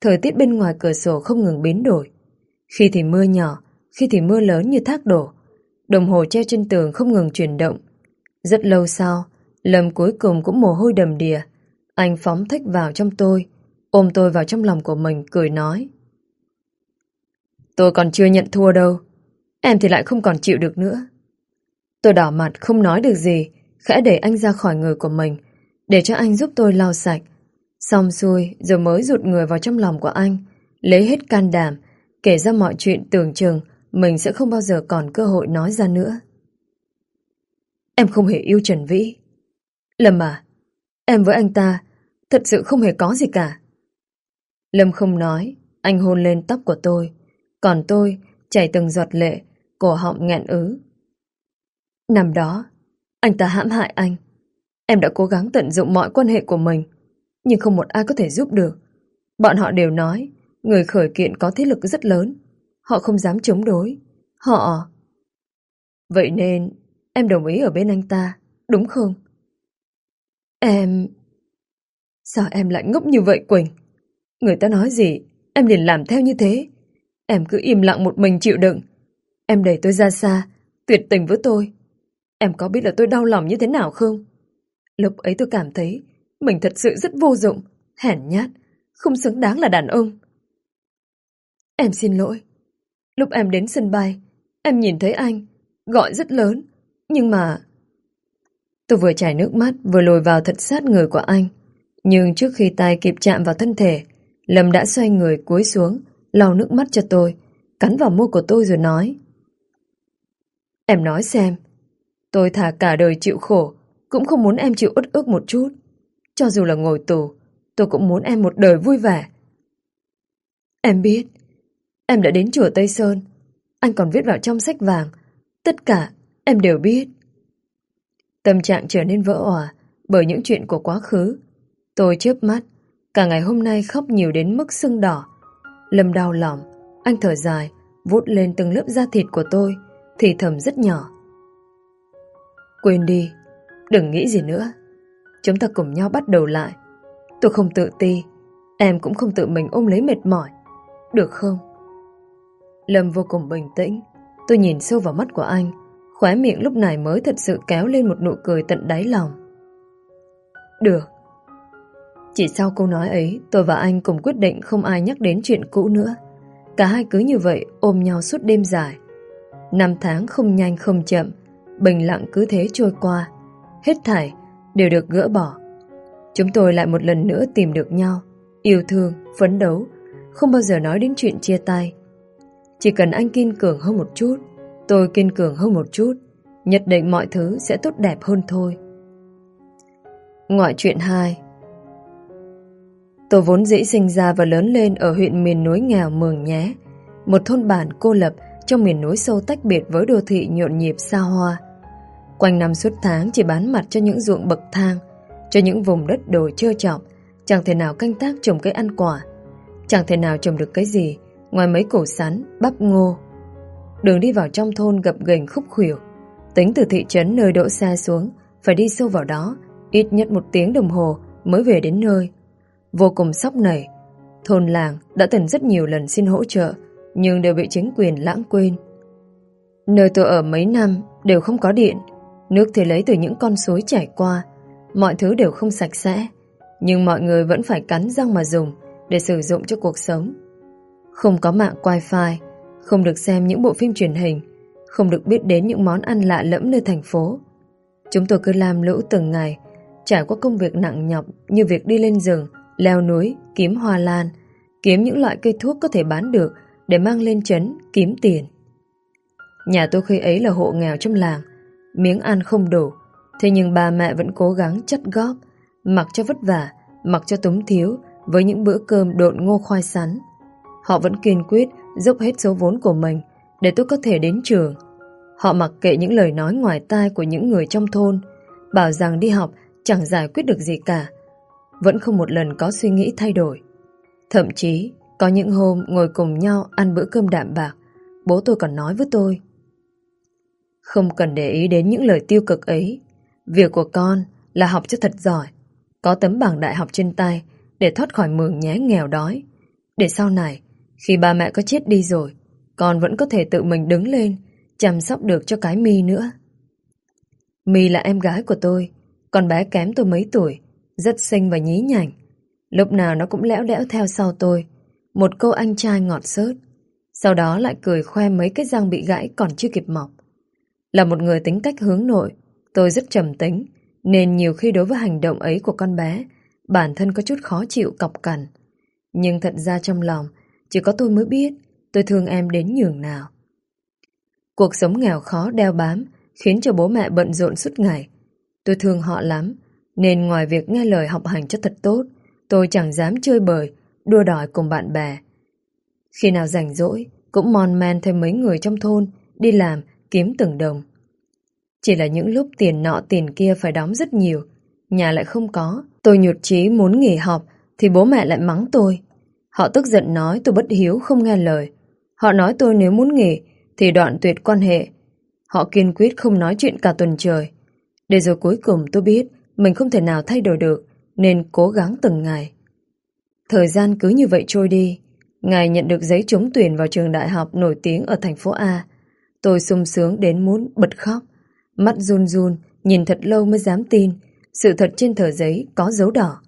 Thời tiết bên ngoài cửa sổ không ngừng biến đổi. Khi thì mưa nhỏ, khi thì mưa lớn như thác đổ. Đồng hồ treo trên tường không ngừng chuyển động. Rất lâu sau, Lâm cuối cùng cũng mồ hôi đầm đìa. Anh phóng thích vào trong tôi, ôm tôi vào trong lòng của mình, cười nói. Tôi còn chưa nhận thua đâu. Em thì lại không còn chịu được nữa. Tôi đỏ mặt không nói được gì, khẽ để anh ra khỏi người của mình, để cho anh giúp tôi lau sạch. Xong xuôi rồi mới rụt người vào trong lòng của anh, lấy hết can đảm, kể ra mọi chuyện tưởng chừng mình sẽ không bao giờ còn cơ hội nói ra nữa. Em không hề yêu Trần Vĩ. Lâm à, em với anh ta thật sự không hề có gì cả. Lâm không nói, anh hôn lên tóc của tôi, còn tôi chảy từng giọt lệ, cổ họng nghẹn ứ. Năm đó, anh ta hãm hại anh. Em đã cố gắng tận dụng mọi quan hệ của mình, nhưng không một ai có thể giúp được. Bọn họ đều nói, người khởi kiện có thế lực rất lớn. Họ không dám chống đối. Họ... Vậy nên, em đồng ý ở bên anh ta, đúng không? Em... Sao em lại ngốc như vậy Quỳnh? Người ta nói gì, em liền làm theo như thế. Em cứ im lặng một mình chịu đựng. Em đẩy tôi ra xa, tuyệt tình với tôi. Em có biết là tôi đau lòng như thế nào không? Lúc ấy tôi cảm thấy mình thật sự rất vô dụng, hèn nhát, không xứng đáng là đàn ông. Em xin lỗi. Lúc em đến sân bay, em nhìn thấy anh, gọi rất lớn, nhưng mà... Tôi vừa chảy nước mắt, vừa lùi vào thật sát người của anh. Nhưng trước khi tay kịp chạm vào thân thể, Lâm đã xoay người cúi xuống, lau nước mắt cho tôi, cắn vào môi của tôi rồi nói. Em nói xem, tôi thà cả đời chịu khổ, cũng không muốn em chịu uất ức một chút. Cho dù là ngồi tù, tôi cũng muốn em một đời vui vẻ. Em biết, em đã đến chùa Tây Sơn, anh còn viết vào trong sách vàng, tất cả em đều biết. Tâm trạng trở nên vỡ òa bởi những chuyện của quá khứ. Tôi chớp mắt, cả ngày hôm nay khóc nhiều đến mức sưng đỏ. Lâm đau lòng, anh thở dài, vút lên từng lớp da thịt của tôi, thì thầm rất nhỏ. Quên đi, đừng nghĩ gì nữa. Chúng ta cùng nhau bắt đầu lại. Tôi không tự ti, em cũng không tự mình ôm lấy mệt mỏi. Được không? Lâm vô cùng bình tĩnh. Tôi nhìn sâu vào mắt của anh, khóe miệng lúc này mới thật sự kéo lên một nụ cười tận đáy lòng. Được. Chỉ sau câu nói ấy, tôi và anh cùng quyết định không ai nhắc đến chuyện cũ nữa. Cả hai cứ như vậy ôm nhau suốt đêm dài. Năm tháng không nhanh không chậm, bình lặng cứ thế trôi qua. Hết thảy đều được gỡ bỏ. Chúng tôi lại một lần nữa tìm được nhau, yêu thương, phấn đấu, không bao giờ nói đến chuyện chia tay. Chỉ cần anh kiên cường hơn một chút, tôi kiên cường hơn một chút, nhất định mọi thứ sẽ tốt đẹp hơn thôi. Ngoại chuyện 2 Tôi vốn dĩ sinh ra và lớn lên ở huyện miền núi nghèo Mường Nhé, một thôn bản cô lập trong miền núi sâu tách biệt với đô thị nhộn nhịp xa hoa. Quanh năm suốt tháng chỉ bán mặt cho những ruộng bậc thang, cho những vùng đất đồi trơ trọc, chẳng thể nào canh tác trồng cây ăn quả, chẳng thể nào trồng được cái gì ngoài mấy củ sắn, bắp ngô. Đường đi vào trong thôn gập ghềnh khúc khuỷu, tính từ thị trấn nơi đỗ xe xuống, phải đi sâu vào đó, ít nhất một tiếng đồng hồ mới về đến nơi. Vô cùng sốc nảy, thôn làng đã từng rất nhiều lần xin hỗ trợ, nhưng đều bị chính quyền lãng quên. Nơi tôi ở mấy năm đều không có điện, nước thì lấy từ những con suối chảy qua, mọi thứ đều không sạch sẽ, nhưng mọi người vẫn phải cắn răng mà dùng để sử dụng cho cuộc sống. Không có mạng wifi, không được xem những bộ phim truyền hình, không được biết đến những món ăn lạ lẫm nơi thành phố. Chúng tôi cứ làm lũ từng ngày, trải qua công việc nặng nhọc như việc đi lên rừng, leo núi, kiếm hoa lan, kiếm những loại cây thuốc có thể bán được để mang lên chấn kiếm tiền. Nhà tôi khi ấy là hộ nghèo trong làng, miếng ăn không đủ, thế nhưng bà mẹ vẫn cố gắng chất góp, mặc cho vất vả, mặc cho túng thiếu với những bữa cơm độn ngô khoai sắn. Họ vẫn kiên quyết dốc hết số vốn của mình để tôi có thể đến trường. Họ mặc kệ những lời nói ngoài tai của những người trong thôn, bảo rằng đi học chẳng giải quyết được gì cả. Vẫn không một lần có suy nghĩ thay đổi. Thậm chí, có những hôm ngồi cùng nhau ăn bữa cơm đạm bạc, bố tôi còn nói với tôi. Không cần để ý đến những lời tiêu cực ấy. Việc của con là học cho thật giỏi, có tấm bằng đại học trên tay để thoát khỏi mường nhé nghèo đói. Để sau này, khi ba mẹ có chết đi rồi, con vẫn có thể tự mình đứng lên, chăm sóc được cho cái mi nữa. Mi là em gái của tôi, còn bé kém tôi mấy tuổi, rất xinh và nhí nhảnh. Lúc nào nó cũng lẽo đẽo theo sau tôi, một câu anh trai ngọt sớt. Sau đó lại cười khoe mấy cái răng bị gãy còn chưa kịp mọc. Là một người tính cách hướng nội, tôi rất trầm tính, nên nhiều khi đối với hành động ấy của con bé, bản thân có chút khó chịu cọc cằn. Nhưng thật ra trong lòng, chỉ có tôi mới biết tôi thương em đến nhường nào. Cuộc sống nghèo khó đeo bám khiến cho bố mẹ bận rộn suốt ngày. Tôi thương họ lắm, nên ngoài việc nghe lời học hành cho thật tốt, tôi chẳng dám chơi bời, đua đòi cùng bạn bè. Khi nào rảnh rỗi, cũng mon men thêm mấy người trong thôn, đi làm, kiếm từng đồng. Chỉ là những lúc tiền nọ tiền kia phải đóng rất nhiều, nhà lại không có. Tôi nhụt chí muốn nghỉ học, thì bố mẹ lại mắng tôi. Họ tức giận nói tôi bất hiếu không nghe lời. Họ nói tôi nếu muốn nghỉ, thì đoạn tuyệt quan hệ. Họ kiên quyết không nói chuyện cả tuần trời. Để rồi cuối cùng tôi biết mình không thể nào thay đổi được, nên cố gắng từng ngày. Thời gian cứ như vậy trôi đi. ngài nhận được giấy trúng tuyển vào trường đại học nổi tiếng ở thành phố A. Tôi sung sướng đến muốn bật khóc. Mắt run run, nhìn thật lâu mới dám tin. Sự thật trên tờ giấy có dấu đỏ.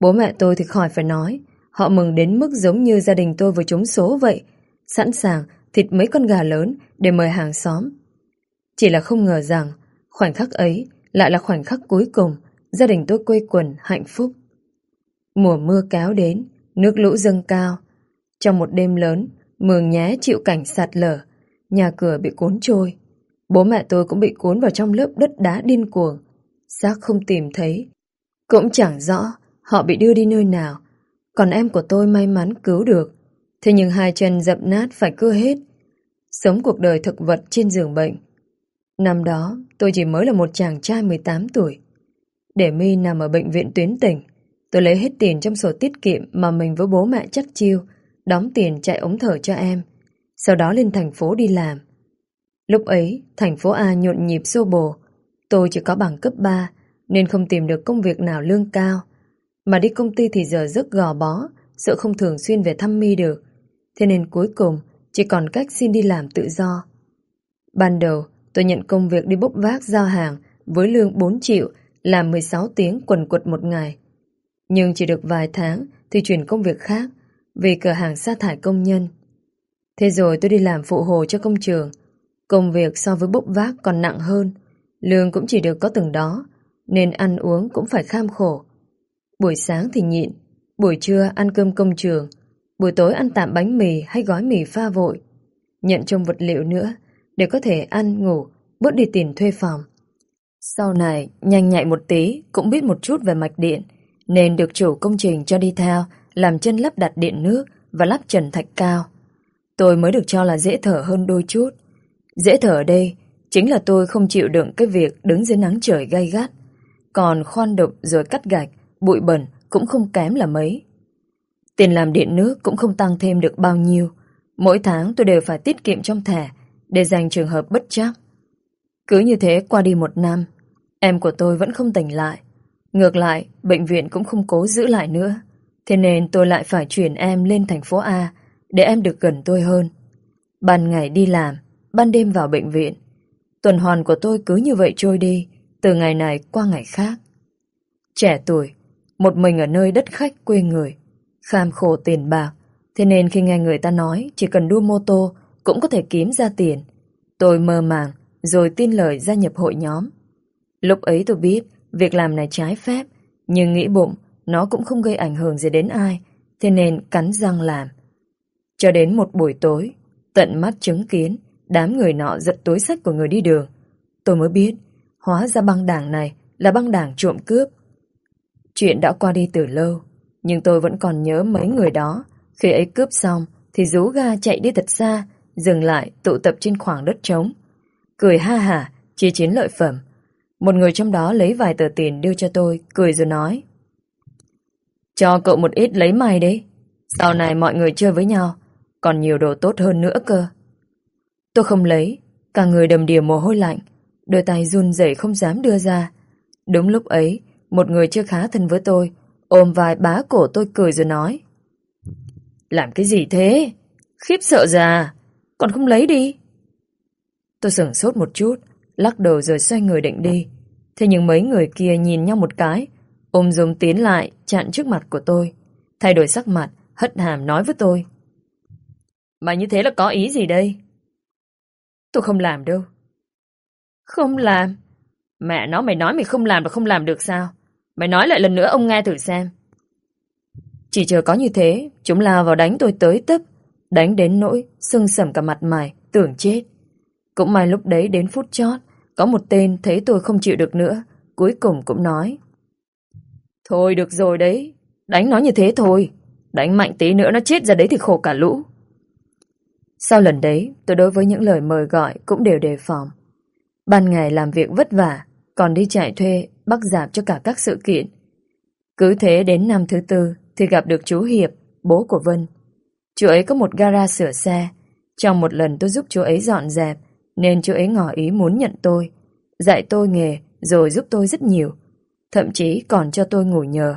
Bố mẹ tôi thì khỏi phải nói. Họ mừng đến mức giống như gia đình tôi vừa trúng số vậy. Sẵn sàng thịt mấy con gà lớn để mời hàng xóm. Chỉ là không ngờ rằng khoảnh khắc ấy lại là khoảnh khắc cuối cùng gia đình tôi quây quần hạnh phúc. Mùa mưa kéo đến, nước lũ dâng cao. Trong một đêm lớn, mường nhé chịu cảnh sạt lở, nhà cửa bị cuốn trôi. Bố mẹ tôi cũng bị cuốn vào trong lớp đất đá điên cuồng. Xác không tìm thấy. Cũng chẳng rõ họ bị đưa đi nơi nào. Còn em của tôi may mắn cứu được. Thế nhưng hai chân dập nát phải cưa hết. Sống cuộc đời thực vật trên giường bệnh. Năm đó, tôi chỉ mới là một chàng trai 18 tuổi. Để mi nằm ở bệnh viện tuyến tỉnh, tôi lấy hết tiền trong sổ tiết kiệm mà mình với bố mẹ chắc chiêu, đóng tiền chạy ống thở cho em. Sau đó lên thành phố đi làm. Lúc ấy, thành phố A nhộn nhịp xô bồ. Tôi chỉ có bằng cấp 3, nên không tìm được công việc nào lương cao. Mà đi công ty thì giờ rất gò bó, sợ không thường xuyên về thăm mi được. Thế nên cuối cùng, chỉ còn cách xin đi làm tự do. Ban đầu, tôi nhận công việc đi bốc vác giao hàng với lương 4 triệu, làm 16 tiếng quần quật một ngày. Nhưng chỉ được vài tháng thì chuyển công việc khác vì cửa hàng sa thải công nhân. Thế rồi tôi đi làm phụ hồ cho công trường. Công việc so với bốc vác còn nặng hơn, lương cũng chỉ được có từng đó, nên ăn uống cũng phải kham khổ. Buổi sáng thì nhịn, buổi trưa ăn cơm công trường, buổi tối ăn tạm bánh mì hay gói mì pha vội. Nhận trong vật liệu nữa, để có thể ăn, ngủ, bớt đi tiền thuê phòng. Sau này, nhanh nhạy một tí, cũng biết một chút về mạch điện, nên được chủ công trình cho đi theo, làm chân lắp đặt điện nước và lắp trần thạch cao. Tôi mới được cho là dễ thở hơn đôi chút. Dễ thở ở đây chính là tôi không chịu đựng cái việc đứng dưới nắng trời gay gắt. Còn khoan đục rồi cắt gạch, bụi bẩn cũng không kém là mấy. Tiền làm điện nước cũng không tăng thêm được bao nhiêu. Mỗi tháng tôi đều phải tiết kiệm trong thẻ để dành trường hợp bất chắc. Cứ như thế qua đi một năm, em của tôi vẫn không tỉnh lại. Ngược lại, bệnh viện cũng không cố giữ lại nữa. Thế nên tôi lại phải chuyển em lên thành phố A để em được gần tôi hơn. Ban ngày đi làm, ban đêm vào bệnh viện. Tuần hoàn của tôi cứ như vậy trôi đi, từ ngày này qua ngày khác. Trẻ tuổi, một mình ở nơi đất khách quê người, kham khổ tiền bạc, thế nên khi nghe người ta nói chỉ cần đua mô tô cũng có thể kiếm ra tiền. Tôi mơ màng, rồi tin lời gia nhập hội nhóm. Lúc ấy tôi biết việc làm này trái phép, nhưng nghĩ bụng nó cũng không gây ảnh hưởng gì đến ai, thế nên cắn răng làm. Cho đến một buổi tối, tận mắt chứng kiến đám người nọ giật túi sách của người đi đường. Tôi mới biết, hóa ra băng đảng này là băng đảng trộm cướp. Chuyện đã qua đi từ lâu, nhưng tôi vẫn còn nhớ mấy người đó. Khi ấy cướp xong, thì rú ga chạy đi thật xa, dừng lại tụ tập trên khoảng đất trống. Cười ha hả, chia chiến lợi phẩm. Một người trong đó lấy vài tờ tiền đưa cho tôi, cười rồi nói. Cho cậu một ít lấy mày đấy. Sau này mọi người chơi với nhau, còn nhiều đồ tốt hơn nữa cơ. Tôi không lấy, cả người đầm đìa mồ hôi lạnh, đôi tay run rẩy không dám đưa ra. Đúng lúc ấy, một người chưa khá thân với tôi, ôm vai bá cổ tôi cười rồi nói. Làm cái gì thế? Khiếp sợ già. Còn không lấy đi. Tôi sửng sốt một chút, lắc đầu rồi xoay người định đi. Thế nhưng mấy người kia nhìn nhau một cái, ôm dùng tiến lại, chặn trước mặt của tôi. Thay đổi sắc mặt, hất hàm nói với tôi. Mà như thế là có ý gì đây? Tôi không làm đâu. Không làm? Mẹ nó mày nói mày không làm là không làm được sao? Mày nói lại lần nữa ông nghe thử xem. Chỉ chờ có như thế, chúng lao vào đánh tôi tới tấp, đánh đến nỗi, sưng sầm cả mặt mày, tưởng chết. Cũng may lúc đấy đến phút chót, có một tên thấy tôi không chịu được nữa, cuối cùng cũng nói. Thôi được rồi đấy, đánh nó như thế thôi, đánh mạnh tí nữa nó chết ra đấy thì khổ cả lũ. Sau lần đấy, tôi đối với những lời mời gọi cũng đều đề phòng. Ban ngày làm việc vất vả, còn đi chạy thuê, bắt giảm cho cả các sự kiện. Cứ thế đến năm thứ tư thì gặp được chú Hiệp, bố của Vân. Chú ấy có một gara sửa xe. Trong một lần tôi giúp chú ấy dọn dẹp, nên chú ấy ngỏ ý muốn nhận tôi, dạy tôi nghề rồi giúp tôi rất nhiều. Thậm chí còn cho tôi ngủ nhờ.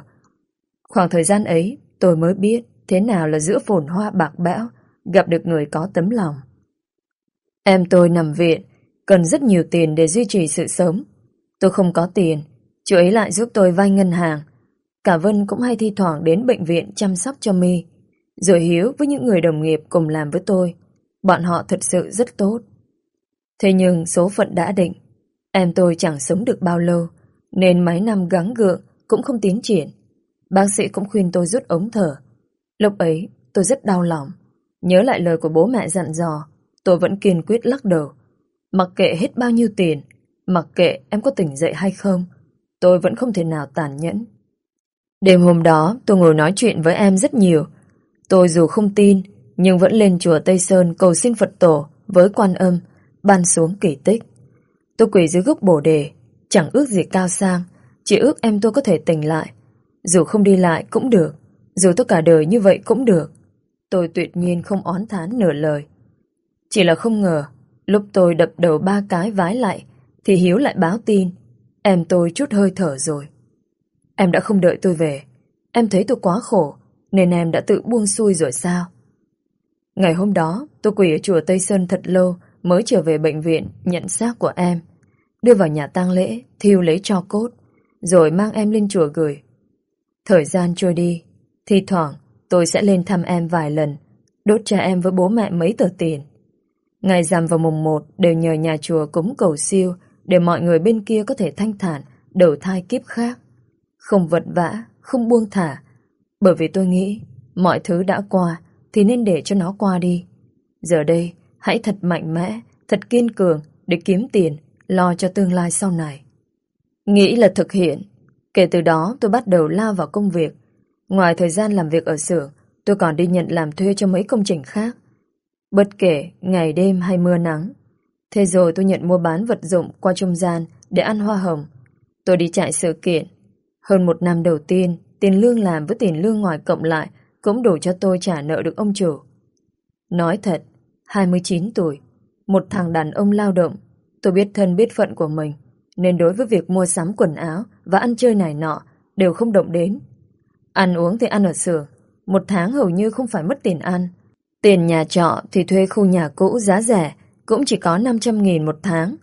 Khoảng thời gian ấy, tôi mới biết thế nào là giữa phồn hoa bạc bão, gặp được người có tấm lòng. Em tôi nằm viện, cần rất nhiều tiền để duy trì sự sống. Tôi không có tiền, chú ấy lại giúp tôi vay ngân hàng. Cả Vân cũng hay thi thoảng đến bệnh viện chăm sóc cho mi Rồi Hiếu với những người đồng nghiệp cùng làm với tôi. Bọn họ thật sự rất tốt. Thế nhưng số phận đã định. Em tôi chẳng sống được bao lâu, nên mấy năm gắng gượng cũng không tiến triển. Bác sĩ cũng khuyên tôi rút ống thở. Lúc ấy tôi rất đau lòng. Nhớ lại lời của bố mẹ dặn dò, tôi vẫn kiên quyết lắc đầu. Mặc kệ hết bao nhiêu tiền, mặc kệ em có tỉnh dậy hay không, tôi vẫn không thể nào tàn nhẫn. Đêm hôm đó, tôi ngồi nói chuyện với em rất nhiều. Tôi dù không tin, nhưng vẫn lên chùa Tây Sơn cầu xin Phật tổ với quan âm, ban xuống kỳ tích. Tôi quỳ dưới gốc bồ đề, chẳng ước gì cao sang, chỉ ước em tôi có thể tỉnh lại. Dù không đi lại cũng được, dù tôi cả đời như vậy cũng được. Tôi tuyệt nhiên không oán thán nửa lời. Chỉ là không ngờ, lúc tôi đập đầu ba cái vái lại, thì Hiếu lại báo tin, em tôi chút hơi thở rồi. Em đã không đợi tôi về, em thấy tôi quá khổ, nên em đã tự buông xuôi rồi sao? Ngày hôm đó, tôi quỳ ở chùa Tây Sơn thật lâu mới trở về bệnh viện nhận xác của em, đưa vào nhà tang lễ, thiêu lấy cho cốt, rồi mang em lên chùa gửi. Thời gian trôi đi, thi thoảng tôi sẽ lên thăm em vài lần, đốt cho em với bố mẹ mấy tờ tiền. Ngày rằm vào mùng 1 đều nhờ nhà chùa cúng cầu siêu để mọi người bên kia có thể thanh thản đầu thai kiếp khác. Không vật vã, không buông thả. Bởi vì tôi nghĩ mọi thứ đã qua thì nên để cho nó qua đi. Giờ đây, hãy thật mạnh mẽ, thật kiên cường để kiếm tiền, lo cho tương lai sau này. Nghĩ là thực hiện. Kể từ đó tôi bắt đầu lao vào công việc. Ngoài thời gian làm việc ở xưởng, tôi còn đi nhận làm thuê cho mấy công trình khác. Bất kể ngày đêm hay mưa nắng. Thế rồi tôi nhận mua bán vật dụng qua trung gian để ăn hoa hồng. Tôi đi chạy sự kiện. Hơn một năm đầu tiên, tiền lương làm với tiền lương ngoài cộng lại cũng đủ cho tôi trả nợ được ông chủ. Nói thật, 29 tuổi, một thằng đàn ông lao động, tôi biết thân biết phận của mình, nên đối với việc mua sắm quần áo và ăn chơi này nọ đều không động đến. Ăn uống thì ăn ở xưởng, một tháng hầu như không phải mất tiền ăn. Tiền nhà trọ thì thuê khu nhà cũ giá rẻ, cũng chỉ có 500.000 một tháng.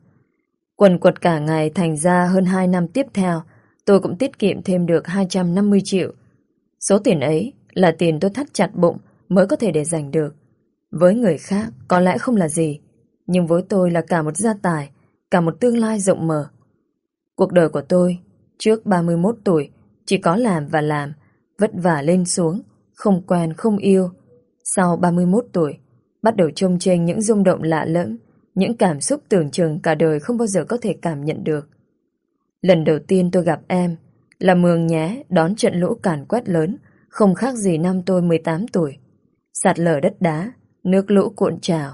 Quần quật cả ngày thành ra hơn 2 năm tiếp theo, tôi cũng tiết kiệm thêm được 250 triệu. Số tiền ấy là tiền tôi thắt chặt bụng mới có thể để dành được. Với người khác có lẽ không là gì, nhưng với tôi là cả một gia tài, cả một tương lai rộng mở. Cuộc đời của tôi, trước 31 tuổi, chỉ có làm và làm, vất vả lên xuống, không quen không yêu. Sau 31 tuổi, bắt đầu trông trên những rung động lạ lẫm, những cảm xúc tưởng chừng cả đời không bao giờ có thể cảm nhận được. Lần đầu tiên tôi gặp em là mường nhé đón trận lũ càn quét lớn, không khác gì năm tôi 18 tuổi. Sạt lở đất đá, nước lũ cuộn trào.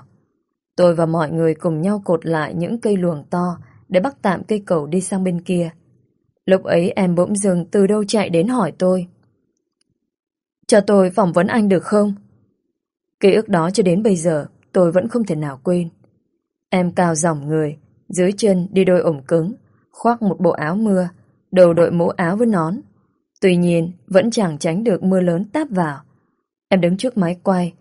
Tôi và mọi người cùng nhau cột lại những cây luồng to để bắt tạm cây cầu đi sang bên kia. Lúc ấy em bỗng dừng từ đâu chạy đến hỏi tôi. Cho tôi phỏng vấn anh được không? Ký ức đó cho đến bây giờ tôi vẫn không thể nào quên. Em cao dòng người, dưới chân đi đôi ủng cứng, khoác một bộ áo mưa, đầu đội mũ áo với nón. Tuy nhiên, vẫn chẳng tránh được mưa lớn táp vào. Em đứng trước máy quay,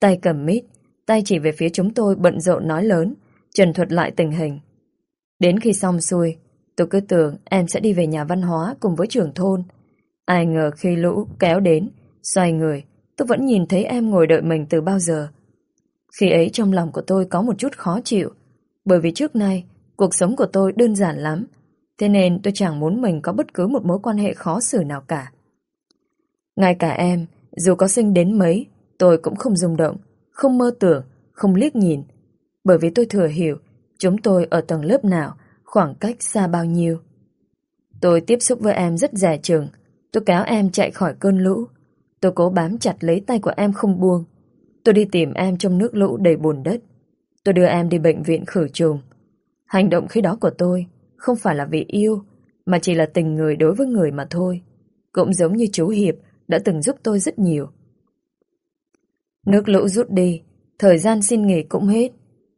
tay cầm mít, tay chỉ về phía chúng tôi bận rộn nói lớn, trần thuật lại tình hình. Đến khi xong xuôi, tôi cứ tưởng em sẽ đi về nhà văn hóa cùng với trưởng thôn. Ai ngờ khi lũ kéo đến, xoay người, tôi vẫn nhìn thấy em ngồi đợi mình từ bao giờ. Khi ấy trong lòng của tôi có một chút khó chịu, bởi vì trước nay cuộc sống của tôi đơn giản lắm, thế nên tôi chẳng muốn mình có bất cứ một mối quan hệ khó xử nào cả. Ngay cả em, dù có sinh đến mấy, tôi cũng không rung động, không mơ tưởng, không liếc nhìn, bởi vì tôi thừa hiểu chúng tôi ở tầng lớp nào, khoảng cách xa bao nhiêu. Tôi tiếp xúc với em rất dè chừng, tôi kéo em chạy khỏi cơn lũ, tôi cố bám chặt lấy tay của em không buông, tôi đi tìm em trong nước lũ đầy bùn đất, tôi đưa em đi bệnh viện khử trùng. Hành động khi đó của tôi không phải là vì yêu, mà chỉ là tình người đối với người mà thôi. Cũng giống như chú Hiệp đã từng giúp tôi rất nhiều. Nước lũ rút đi, thời gian xin nghỉ cũng hết.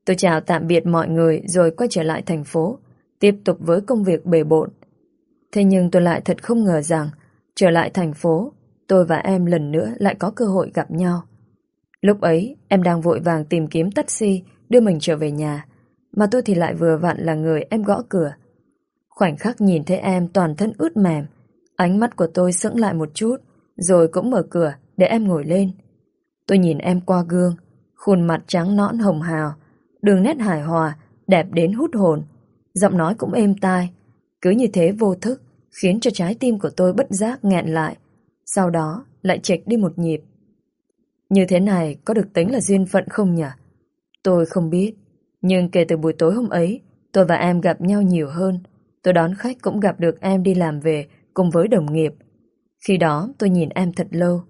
Tôi chào tạm biệt mọi người rồi quay trở lại thành phố, tiếp tục với công việc bề bộn. Thế nhưng tôi lại thật không ngờ rằng, trở lại thành phố, tôi và em lần nữa lại có cơ hội gặp nhau. Lúc ấy, em đang vội vàng tìm kiếm taxi đưa mình trở về nhà, mà tôi thì lại vừa vặn là người em gõ cửa. Khoảnh khắc nhìn thấy em toàn thân ướt mềm, ánh mắt của tôi sững lại một chút, rồi cũng mở cửa để em ngồi lên. Tôi nhìn em qua gương, khuôn mặt trắng nõn hồng hào, đường nét hài hòa, đẹp đến hút hồn. Giọng nói cũng êm tai, cứ như thế vô thức, khiến cho trái tim của tôi bất giác nghẹn lại, sau đó lại chệch đi một nhịp. Như thế này có được tính là duyên phận không nhỉ? Tôi không biết, nhưng kể từ buổi tối hôm ấy, tôi và em gặp nhau nhiều hơn. Tôi đón khách cũng gặp được em đi làm về cùng với đồng nghiệp. Khi đó tôi nhìn em thật lâu,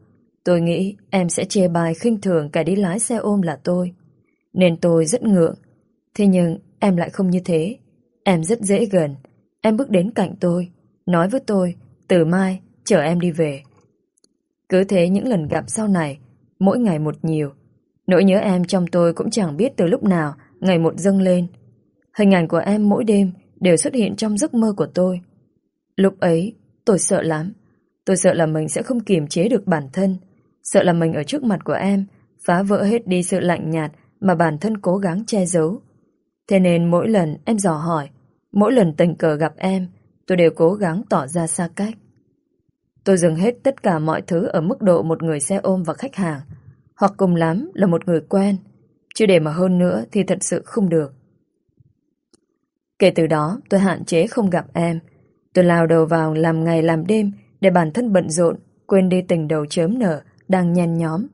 Tôi nghĩ em sẽ chê bài khinh thường cả đi lái xe ôm là tôi. Nên tôi rất ngượng. Thế nhưng em lại không như thế. Em rất dễ gần. Em bước đến cạnh tôi, nói với tôi, từ mai, chở em đi về. Cứ thế những lần gặp sau này, mỗi ngày một nhiều. Nỗi nhớ em trong tôi cũng chẳng biết từ lúc nào ngày một dâng lên. Hình ảnh của em mỗi đêm đều xuất hiện trong giấc mơ của tôi. Lúc ấy, tôi sợ lắm. Tôi sợ là mình sẽ không kiềm chế được bản thân. Sợ là mình ở trước mặt của em phá vỡ hết đi sự lạnh nhạt mà bản thân cố gắng che giấu. Thế nên mỗi lần em dò hỏi, mỗi lần tình cờ gặp em, tôi đều cố gắng tỏ ra xa cách. Tôi dừng hết tất cả mọi thứ ở mức độ một người xe ôm và khách hàng, hoặc cùng lắm là một người quen, chứ để mà hơn nữa thì thật sự không được. Kể từ đó, tôi hạn chế không gặp em. Tôi lao đầu vào làm ngày làm đêm để bản thân bận rộn, quên đi tình đầu chớm nở đang nhen nhóm.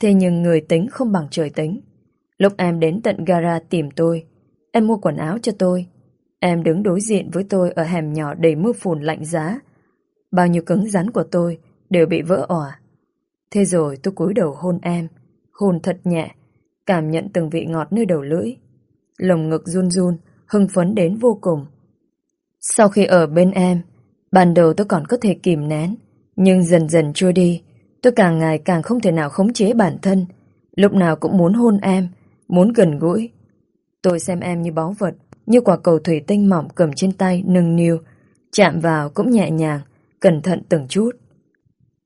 Thế nhưng người tính không bằng trời tính. Lúc em đến tận gara tìm tôi, em mua quần áo cho tôi. Em đứng đối diện với tôi ở hẻm nhỏ đầy mưa phùn lạnh giá. Bao nhiêu cứng rắn của tôi đều bị vỡ òa. Thế rồi tôi cúi đầu hôn em, hôn thật nhẹ, cảm nhận từng vị ngọt nơi đầu lưỡi. Lồng ngực run run, hưng phấn đến vô cùng. Sau khi ở bên em, ban đầu tôi còn có thể kìm nén, nhưng dần dần trôi đi, Tôi càng ngày càng không thể nào khống chế bản thân. Lúc nào cũng muốn hôn em Muốn gần gũi. Tôi xem em như báu vật Như quả cầu thủy tinh mỏng cầm trên tay nâng niu Chạm vào cũng nhẹ nhàng Cẩn thận từng chút.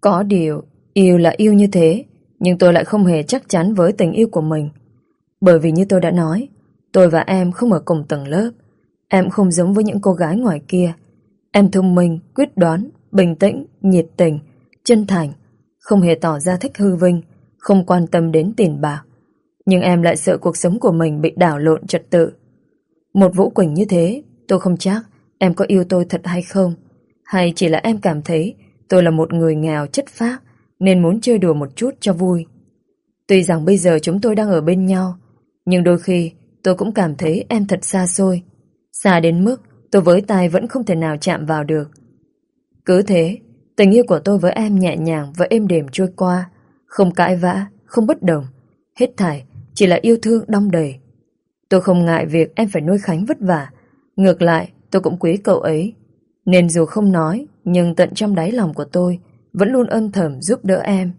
Có điều Yêu là yêu như thế Nhưng tôi lại không hề chắc chắn với tình yêu của mình. Bởi vì như tôi đã nói Tôi và em không ở cùng tầng lớp. Em không giống với những cô gái ngoài kia. Em thông minh, quyết đoán, bình tĩnh, nhiệt tình, chân thành không hề tỏ ra thích hư vinh, không quan tâm đến tiền bạc. Nhưng em lại sợ cuộc sống của mình bị đảo lộn trật tự. Một Vũ Quỳnh như thế, tôi không chắc em có yêu tôi thật hay không. Hay chỉ là em cảm thấy tôi là một người nghèo chất phác nên muốn chơi đùa một chút cho vui. Tuy rằng bây giờ chúng tôi đang ở bên nhau, nhưng đôi khi tôi cũng cảm thấy em thật xa xôi. Xa đến mức tôi với tay vẫn không thể nào chạm vào được. Cứ thế, Tình yêu của tôi với em nhẹ nhàng và êm đềm trôi qua, không cãi vã, không bất đồng. Hết thảy chỉ là yêu thương đong đầy. Tôi không ngại việc em phải nuôi Khánh vất vả. Ngược lại, tôi cũng quý cậu ấy. Nên dù không nói, nhưng tận trong đáy lòng của tôi vẫn luôn ân thầm giúp đỡ em.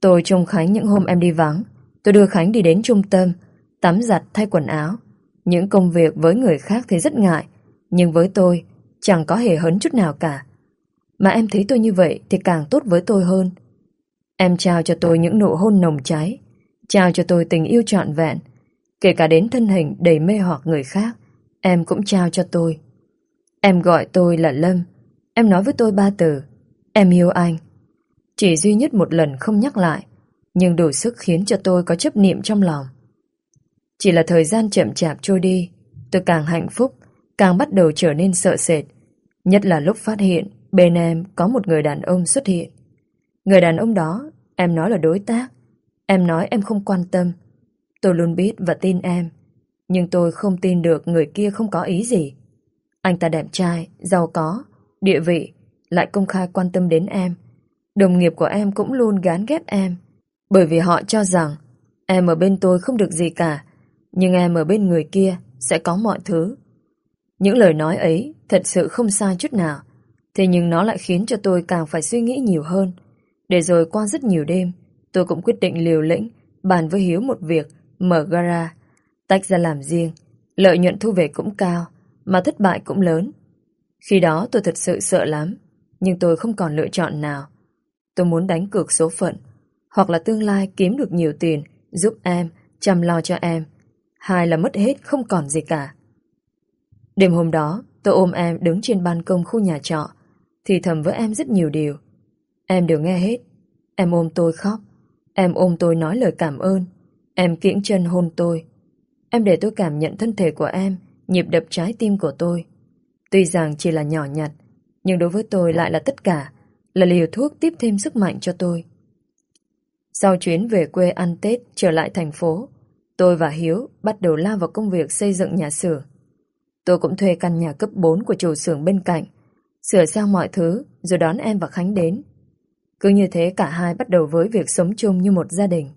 Tôi trông Khánh những hôm em đi vắng. Tôi đưa Khánh đi đến trung tâm, tắm giặt thay quần áo. Những công việc với người khác thì rất ngại, nhưng với tôi chẳng có hề hấn chút nào cả. Mà em thấy tôi như vậy thì càng tốt với tôi hơn. Em trao cho tôi những nụ hôn nồng cháy. Trao cho tôi tình yêu trọn vẹn. Kể cả đến thân hình đầy mê hoặc người khác, em cũng trao cho tôi. Em gọi tôi là Lâm. Em nói với tôi ba từ. Em yêu anh. Chỉ duy nhất một lần không nhắc lại, nhưng đủ sức khiến cho tôi có chấp niệm trong lòng. Chỉ là thời gian chậm chạp trôi đi, tôi càng hạnh phúc, càng bắt đầu trở nên sợ sệt. Nhất là lúc phát hiện bên em có một người đàn ông xuất hiện. Người đàn ông đó, em nói là đối tác. Em nói em không quan tâm. Tôi luôn biết và tin em. Nhưng tôi không tin được người kia không có ý gì. Anh ta đẹp trai, giàu có, địa vị, lại công khai quan tâm đến em. Đồng nghiệp của em cũng luôn gán ghép em. Bởi vì họ cho rằng em ở bên tôi không được gì cả, nhưng em ở bên người kia sẽ có mọi thứ. Những lời nói ấy thật sự không sai chút nào. Thế nhưng nó lại khiến cho tôi càng phải suy nghĩ nhiều hơn. Để rồi qua rất nhiều đêm, tôi cũng quyết định liều lĩnh, bàn với Hiếu một việc, mở gara, tách ra làm riêng. Lợi nhuận thu về cũng cao, mà thất bại cũng lớn. Khi đó tôi thật sự sợ lắm, nhưng tôi không còn lựa chọn nào. Tôi muốn đánh cược số phận, hoặc là tương lai kiếm được nhiều tiền, giúp em, chăm lo cho em. Hai là mất hết, không còn gì cả. Đêm hôm đó, tôi ôm em đứng trên ban công khu nhà trọ, thì thầm với em rất nhiều điều. Em đều nghe hết. Em ôm tôi khóc. Em ôm tôi nói lời cảm ơn. Em kiễng chân hôn tôi. Em để tôi cảm nhận thân thể của em, nhịp đập trái tim của tôi. Tuy rằng chỉ là nhỏ nhặt, nhưng đối với tôi lại là tất cả, là liều thuốc tiếp thêm sức mạnh cho tôi. Sau chuyến về quê ăn Tết trở lại thành phố, tôi và Hiếu bắt đầu lao vào công việc xây dựng nhà xưởng. Tôi cũng thuê căn nhà cấp 4 của chủ xưởng bên cạnh, sửa sang mọi thứ rồi đón em và Khánh đến. Cứ như thế cả hai bắt đầu với việc sống chung như một gia đình.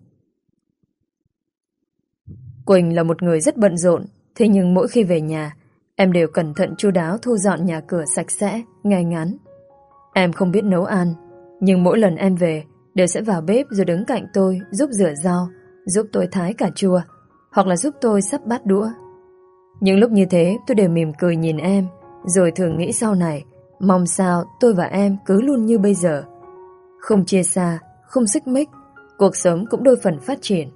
Quỳnh là một người rất bận rộn, thế nhưng mỗi khi về nhà, em đều cẩn thận chu đáo thu dọn nhà cửa sạch sẽ, ngay ngắn. Em không biết nấu ăn, nhưng mỗi lần em về, đều sẽ vào bếp rồi đứng cạnh tôi giúp rửa rau, giúp tôi thái cà chua, hoặc là giúp tôi sắp bát đũa. Những lúc như thế tôi đều mỉm cười nhìn em, rồi thường nghĩ sau này, mong sao tôi và em cứ luôn như bây giờ. Không chia xa, không xích mích, cuộc sống cũng đôi phần phát triển.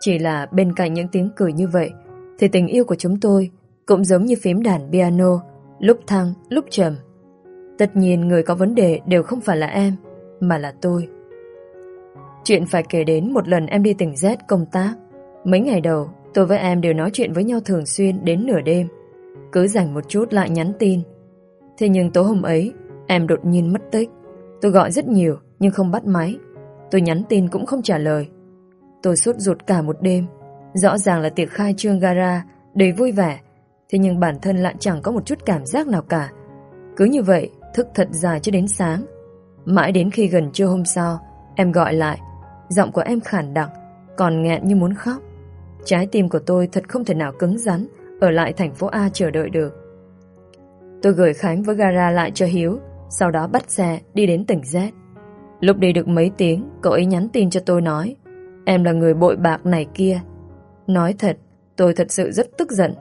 Chỉ là bên cạnh những tiếng cười như vậy, thì tình yêu của chúng tôi cũng giống như phím đàn piano, lúc thăng, lúc trầm. Tất nhiên người có vấn đề đều không phải là em, mà là tôi. Chuyện phải kể đến một lần em đi tỉnh Z công tác. Mấy ngày đầu, tôi với em đều nói chuyện với nhau thường xuyên đến nửa đêm. Cứ dành một chút lại nhắn tin. Thế nhưng tối hôm ấy, em đột nhiên mất tích. Tôi gọi rất nhiều, nhưng không bắt máy. Tôi nhắn tin cũng không trả lời. Tôi sốt ruột cả một đêm. Rõ ràng là tiệc khai trương gara, đầy vui vẻ. Thế nhưng bản thân lại chẳng có một chút cảm giác nào cả. Cứ như vậy, thức thật dài cho đến sáng. Mãi đến khi gần trưa hôm sau, em gọi lại. Giọng của em khản đặc, còn nghẹn như muốn khóc. Trái tim của tôi thật không thể nào cứng rắn, ở lại thành phố A chờ đợi được. Tôi gửi Khánh với gara lại cho Hiếu, sau đó bắt xe đi đến tỉnh Z. Lúc đi được mấy tiếng, cậu ấy nhắn tin cho tôi nói Em là người bội bạc này kia. Nói thật, tôi thật sự rất tức giận.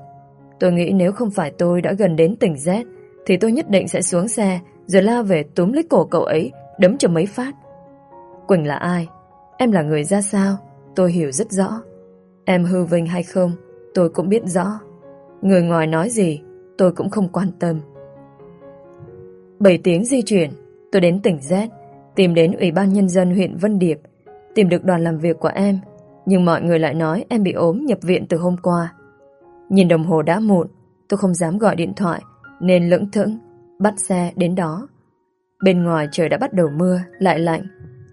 Tôi nghĩ nếu không phải tôi đã gần đến tỉnh Z, thì tôi nhất định sẽ xuống xe rồi lao về túm lấy cổ cậu ấy, đấm cho mấy phát. Quỳnh là ai? Em là người ra sao? Tôi hiểu rất rõ. Em hư vinh hay không, tôi cũng biết rõ. Người ngoài nói gì, tôi cũng không quan tâm. 7 tiếng di chuyển, tôi đến tỉnh Z, tìm đến Ủy ban Nhân dân huyện Vân Điệp, tìm được đoàn làm việc của em, nhưng mọi người lại nói em bị ốm nhập viện từ hôm qua. Nhìn đồng hồ đã muộn, tôi không dám gọi điện thoại, nên lững thững, bắt xe đến đó. Bên ngoài trời đã bắt đầu mưa, lại lạnh.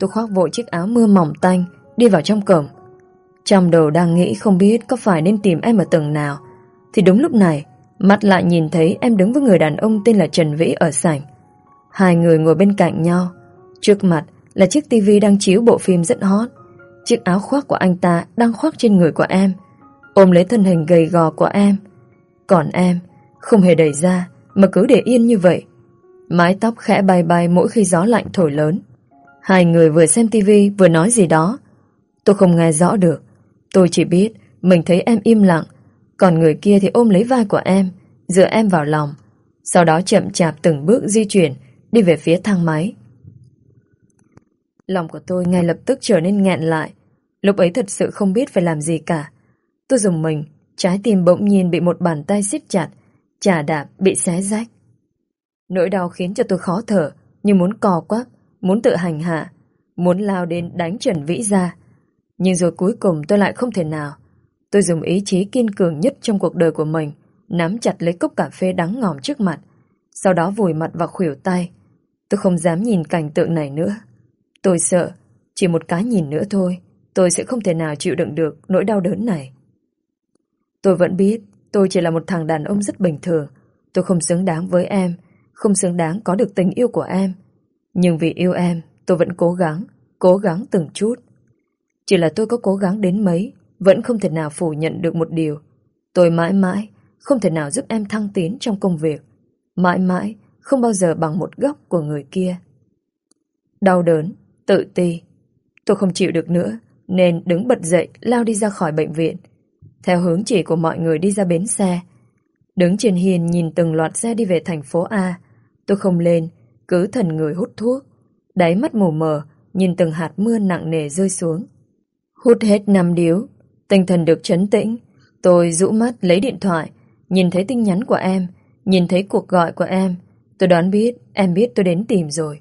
Tôi khoác vội chiếc áo mưa mỏng tanh, đi vào trong cổng. Trong đầu đang nghĩ không biết có phải nên tìm em ở tầng nào, thì đúng lúc này, mắt lại nhìn thấy em đứng với người đàn ông tên là Trần Vĩ ở sảnh. Hai người ngồi bên cạnh nhau. Trước mặt là chiếc tivi đang chiếu bộ phim rất hot. Chiếc áo khoác của anh ta đang khoác trên người của em, ôm lấy thân hình gầy gò của em. Còn em, không hề đẩy ra, mà cứ để yên như vậy. Mái tóc khẽ bay bay mỗi khi gió lạnh thổi lớn. Hai người vừa xem tivi vừa nói gì đó. Tôi không nghe rõ được. Tôi chỉ biết mình thấy em im lặng, còn người kia thì ôm lấy vai của em, dựa em vào lòng. Sau đó chậm chạp từng bước di chuyển đi về phía thang máy. Lòng của tôi ngay lập tức trở nên nghẹn lại. Lúc ấy thật sự không biết phải làm gì cả. Tôi dùng mình, trái tim bỗng nhiên bị một bàn tay siết chặt, chà đạp bị xé rách. Nỗi đau khiến cho tôi khó thở, như muốn cò quắp, muốn tự hành hạ, muốn lao đến đánh Trần Vĩ ra. Nhưng rồi cuối cùng tôi lại không thể nào. Tôi dùng ý chí kiên cường nhất trong cuộc đời của mình, nắm chặt lấy cốc cà phê đắng ngòm trước mặt, sau đó vùi mặt vào khuỷu tay. Tôi không dám nhìn cảnh tượng này nữa. Tôi sợ, chỉ một cái nhìn nữa thôi, tôi sẽ không thể nào chịu đựng được nỗi đau đớn này. Tôi vẫn biết, tôi chỉ là một thằng đàn ông rất bình thường. Tôi không xứng đáng với em, không xứng đáng có được tình yêu của em. Nhưng vì yêu em, tôi vẫn cố gắng, cố gắng từng chút. Chỉ là tôi có cố gắng đến mấy, vẫn không thể nào phủ nhận được một điều. Tôi mãi mãi không thể nào giúp em thăng tiến trong công việc. Mãi mãi không bao giờ bằng một góc của người kia. Đau đớn, tự ti. Tôi không chịu được nữa, nên đứng bật dậy lao đi ra khỏi bệnh viện. Theo hướng chỉ của mọi người đi ra bến xe. Đứng trên hiền nhìn từng loạt xe đi về thành phố A. Tôi không lên, cứ thần người hút thuốc. Đáy mắt mù mờ, nhìn từng hạt mưa nặng nề rơi xuống. Hút hết năm điếu, tinh thần được chấn tĩnh. Tôi rũ mắt lấy điện thoại, nhìn thấy tin nhắn của em, nhìn thấy cuộc gọi của em. Tôi đoán biết, em biết tôi đến tìm rồi.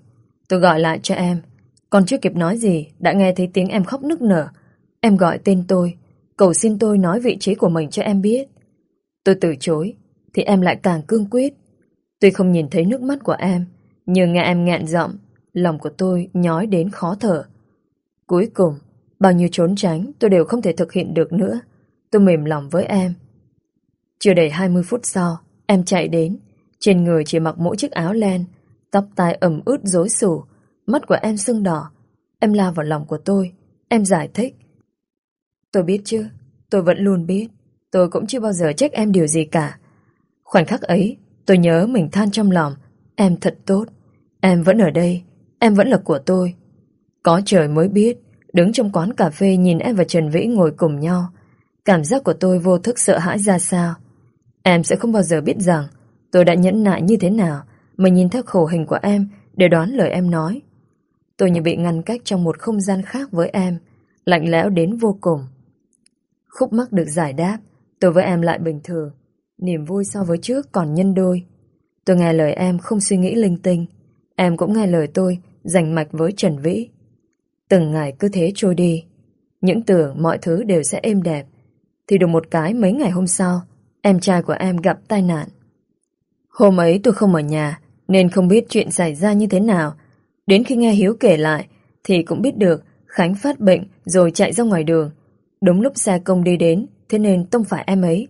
Tôi gọi lại cho em. Còn chưa kịp nói gì, đã nghe thấy tiếng em khóc nức nở. Em gọi tên tôi, cầu xin tôi nói vị trí của mình cho em biết. Tôi từ chối, thì em lại càng cương quyết. Tuy không nhìn thấy nước mắt của em, nhưng nghe em ngạn giọng, lòng của tôi nhói đến khó thở. Cuối cùng, bao nhiêu trốn tránh tôi đều không thể thực hiện được nữa. Tôi mềm lòng với em. Chưa đầy 20 phút sau, em chạy đến. Trên người chỉ mặc mỗi chiếc áo len, tóc tai ẩm ướt rối xù, mắt của em sưng đỏ. Em la vào lòng của tôi, em giải thích. Tôi biết chứ, tôi vẫn luôn biết. Tôi cũng chưa bao giờ trách em điều gì cả. Khoảnh khắc ấy, tôi nhớ mình than trong lòng. Em thật tốt. Em vẫn ở đây. Em vẫn là của tôi. Có trời mới biết, đứng trong quán cà phê nhìn em và Trần Vĩ ngồi cùng nhau. Cảm giác của tôi vô thức sợ hãi ra sao. Em sẽ không bao giờ biết rằng tôi đã nhẫn nại như thế nào mà nhìn theo khổ hình của em để đoán lời em nói. Tôi như bị ngăn cách trong một không gian khác với em, lạnh lẽo đến vô cùng. Khúc mắc được giải đáp, tôi với em lại bình thường. Niềm vui so với trước còn nhân đôi. Tôi nghe lời em không suy nghĩ linh tinh. Em cũng nghe lời tôi dành mạch với Trần Vĩ. Từng ngày cứ thế trôi đi. Những tưởng mọi thứ đều sẽ êm đẹp. Thì được một cái mấy ngày hôm sau, em trai của em gặp tai nạn. Hôm ấy tôi không ở nhà, nên không biết chuyện xảy ra như thế nào. Đến khi nghe Hiếu kể lại, thì cũng biết được Khánh phát bệnh rồi chạy ra ngoài đường. Đúng lúc xe công đi đến, thế nên tông phải em ấy.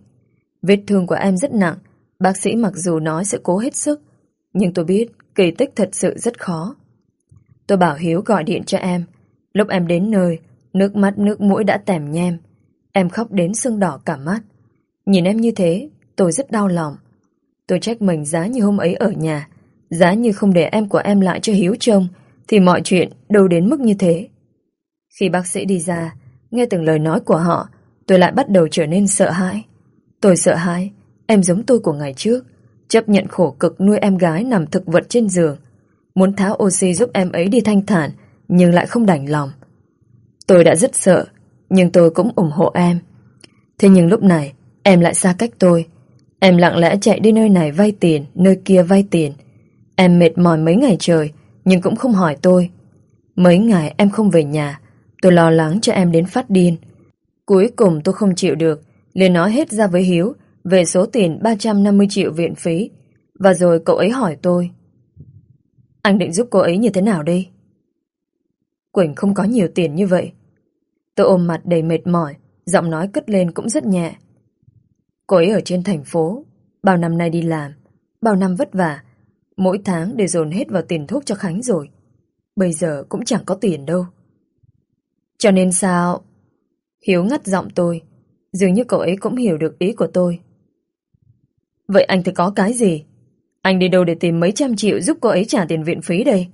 Vết thương của em rất nặng, bác sĩ mặc dù nói sẽ cố hết sức, nhưng tôi biết kỳ tích thật sự rất khó. Tôi bảo Hiếu gọi điện cho em. Lúc em đến nơi, nước mắt nước mũi đã tèm nhem. Em khóc đến sưng đỏ cả mắt. Nhìn em như thế, tôi rất đau lòng. Tôi trách mình giá như hôm ấy ở nhà, giá như không để em của em lại cho Hiếu trông, thì mọi chuyện đâu đến mức như thế. Khi bác sĩ đi ra, nghe từng lời nói của họ, tôi lại bắt đầu trở nên sợ hãi. Tôi sợ hãi, em giống tôi của ngày trước, chấp nhận khổ cực nuôi em gái nằm thực vật trên giường, muốn tháo oxy giúp em ấy đi thanh thản, nhưng lại không đành lòng. Tôi đã rất sợ, nhưng tôi cũng ủng hộ em. Thế nhưng lúc này, em lại xa cách tôi. Em lặng lẽ chạy đi nơi này vay tiền, nơi kia vay tiền. Em mệt mỏi mấy ngày trời, nhưng cũng không hỏi tôi. Mấy ngày em không về nhà, tôi lo lắng cho em đến phát điên. Cuối cùng tôi không chịu được, liền nói hết ra với Hiếu về số tiền 350 triệu viện phí. Và rồi cậu ấy hỏi tôi. Anh định giúp cô ấy như thế nào đây? Quỳnh không có nhiều tiền như vậy. Tôi ôm mặt đầy mệt mỏi, giọng nói cất lên cũng rất nhẹ. Cô ấy ở trên thành phố, bao năm nay đi làm, bao năm vất vả, mỗi tháng đều dồn hết vào tiền thuốc cho Khánh rồi. Bây giờ cũng chẳng có tiền đâu. Cho nên sao... Hiếu ngắt giọng tôi, dường như cậu ấy cũng hiểu được ý của tôi. Vậy anh thì có cái gì? Anh đi đâu để tìm mấy trăm triệu giúp cô ấy trả tiền viện phí đây?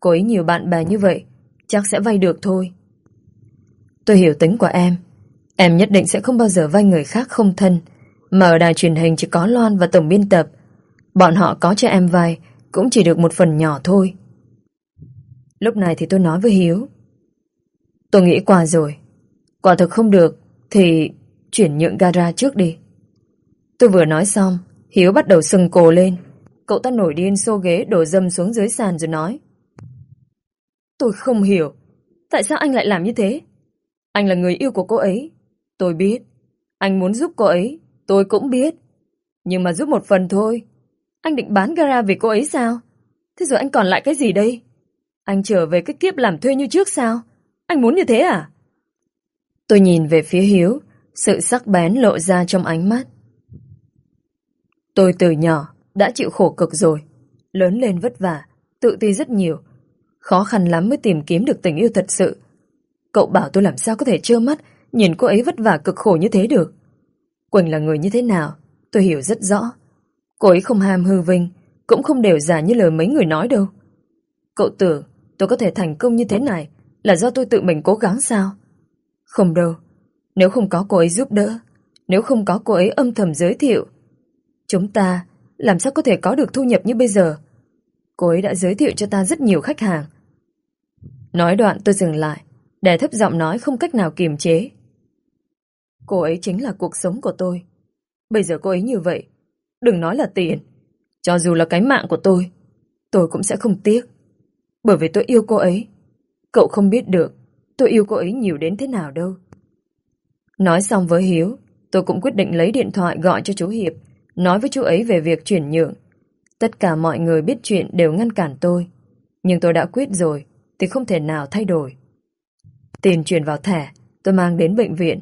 Cô ấy nhiều bạn bè như vậy, chắc sẽ vay được thôi. Tôi hiểu tính của em. Em nhất định sẽ không bao giờ vay người khác không thân, mà ở đài truyền hình chỉ có Loan và tổng biên tập. Bọn họ có cho em vay, cũng chỉ được một phần nhỏ thôi. Lúc này thì tôi nói với Hiếu. Tôi nghĩ qua rồi, Quả thực không được, thì chuyển nhượng gara trước đi. Tôi vừa nói xong, Hiếu bắt đầu sừng cổ lên. Cậu ta nổi điên xô ghế đổ dâm xuống dưới sàn rồi nói. Tôi không hiểu, tại sao anh lại làm như thế? Anh là người yêu của cô ấy, tôi biết. Anh muốn giúp cô ấy, tôi cũng biết. Nhưng mà giúp một phần thôi. Anh định bán gara vì cô ấy sao? Thế rồi anh còn lại cái gì đây? Anh trở về cái kiếp làm thuê như trước sao? Anh muốn như thế à? Tôi nhìn về phía Hiếu, sự sắc bén lộ ra trong ánh mắt. Tôi từ nhỏ đã chịu khổ cực rồi, lớn lên vất vả, tự ti rất nhiều. Khó khăn lắm mới tìm kiếm được tình yêu thật sự. Cậu bảo tôi làm sao có thể trơ mắt nhìn cô ấy vất vả cực khổ như thế được. Quỳnh là người như thế nào, tôi hiểu rất rõ. Cô ấy không ham hư vinh, cũng không đều giả như lời mấy người nói đâu. Cậu tưởng tôi có thể thành công như thế này là do tôi tự mình cố gắng sao? Không đâu. Nếu không có cô ấy giúp đỡ, nếu không có cô ấy âm thầm giới thiệu, chúng ta làm sao có thể có được thu nhập như bây giờ? Cô ấy đã giới thiệu cho ta rất nhiều khách hàng. Nói đoạn tôi dừng lại, để thấp giọng nói không cách nào kiềm chế. Cô ấy chính là cuộc sống của tôi. Bây giờ cô ấy như vậy, đừng nói là tiền. Cho dù là cái mạng của tôi, tôi cũng sẽ không tiếc. Bởi vì tôi yêu cô ấy. Cậu không biết được, tôi yêu cô ấy nhiều đến thế nào đâu. Nói xong với Hiếu, tôi cũng quyết định lấy điện thoại gọi cho chú Hiệp, nói với chú ấy về việc chuyển nhượng. Tất cả mọi người biết chuyện đều ngăn cản tôi. Nhưng tôi đã quyết rồi, thì không thể nào thay đổi. Tiền chuyển vào thẻ, tôi mang đến bệnh viện.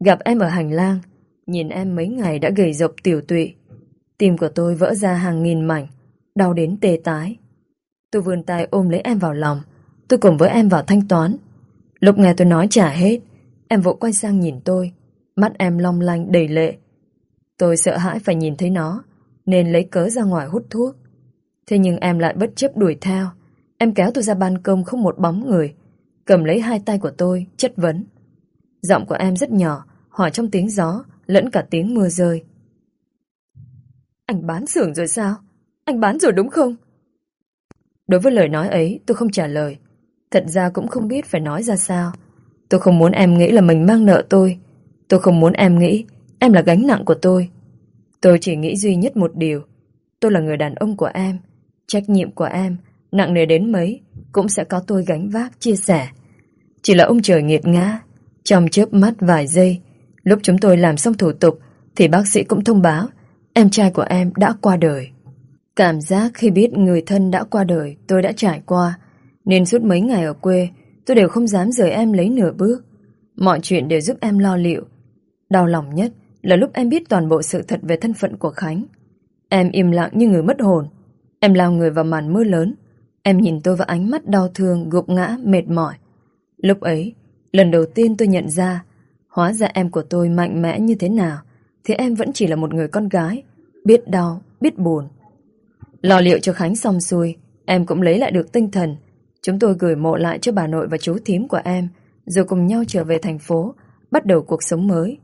Gặp em ở hành lang, nhìn em mấy ngày đã gầy rộc tiểu tụy. Tim của tôi vỡ ra hàng nghìn mảnh, đau đến tê tái. Tôi vươn tay ôm lấy em vào lòng, tôi cùng với em vào thanh toán. Lúc nghe tôi nói trả hết, em vội quay sang nhìn tôi, mắt em long lanh đầy lệ. Tôi sợ hãi phải nhìn thấy nó, nên lấy cớ ra ngoài hút thuốc. Thế nhưng em lại bất chấp đuổi theo, em kéo tôi ra ban công không một bóng người, cầm lấy hai tay của tôi, chất vấn. Giọng của em rất nhỏ, hỏi trong tiếng gió, lẫn cả tiếng mưa rơi. Anh bán xưởng rồi sao? Anh bán rồi đúng không? Đối với lời nói ấy, tôi không trả lời. Thật ra cũng không biết phải nói ra sao. Tôi không muốn em nghĩ là mình mang nợ tôi. Tôi không muốn em nghĩ em là gánh nặng của tôi. Tôi chỉ nghĩ duy nhất một điều. Tôi là người đàn ông của em. Trách nhiệm của em, nặng nề đến mấy, cũng sẽ có tôi gánh vác, chia sẻ. Chỉ là ông trời nghiệt ngã. Trong chớp mắt vài giây, lúc chúng tôi làm xong thủ tục, thì bác sĩ cũng thông báo em trai của em đã qua đời. Cảm giác khi biết người thân đã qua đời tôi đã trải qua, nên suốt mấy ngày ở quê tôi đều không dám rời em lấy nửa bước. Mọi chuyện đều giúp em lo liệu. Đau lòng nhất là lúc em biết toàn bộ sự thật về thân phận của Khánh. Em im lặng như người mất hồn. Em lao người vào màn mưa lớn. Em nhìn tôi vào ánh mắt đau thương, gục ngã, mệt mỏi. Lúc ấy, lần đầu tiên tôi nhận ra hóa ra em của tôi mạnh mẽ như thế nào thì em vẫn chỉ là một người con gái biết đau, biết buồn. Lo liệu cho Khánh xong xuôi em cũng lấy lại được tinh thần Chúng tôi gửi mộ lại cho bà nội và chú thím của em rồi cùng nhau trở về thành phố bắt đầu cuộc sống mới.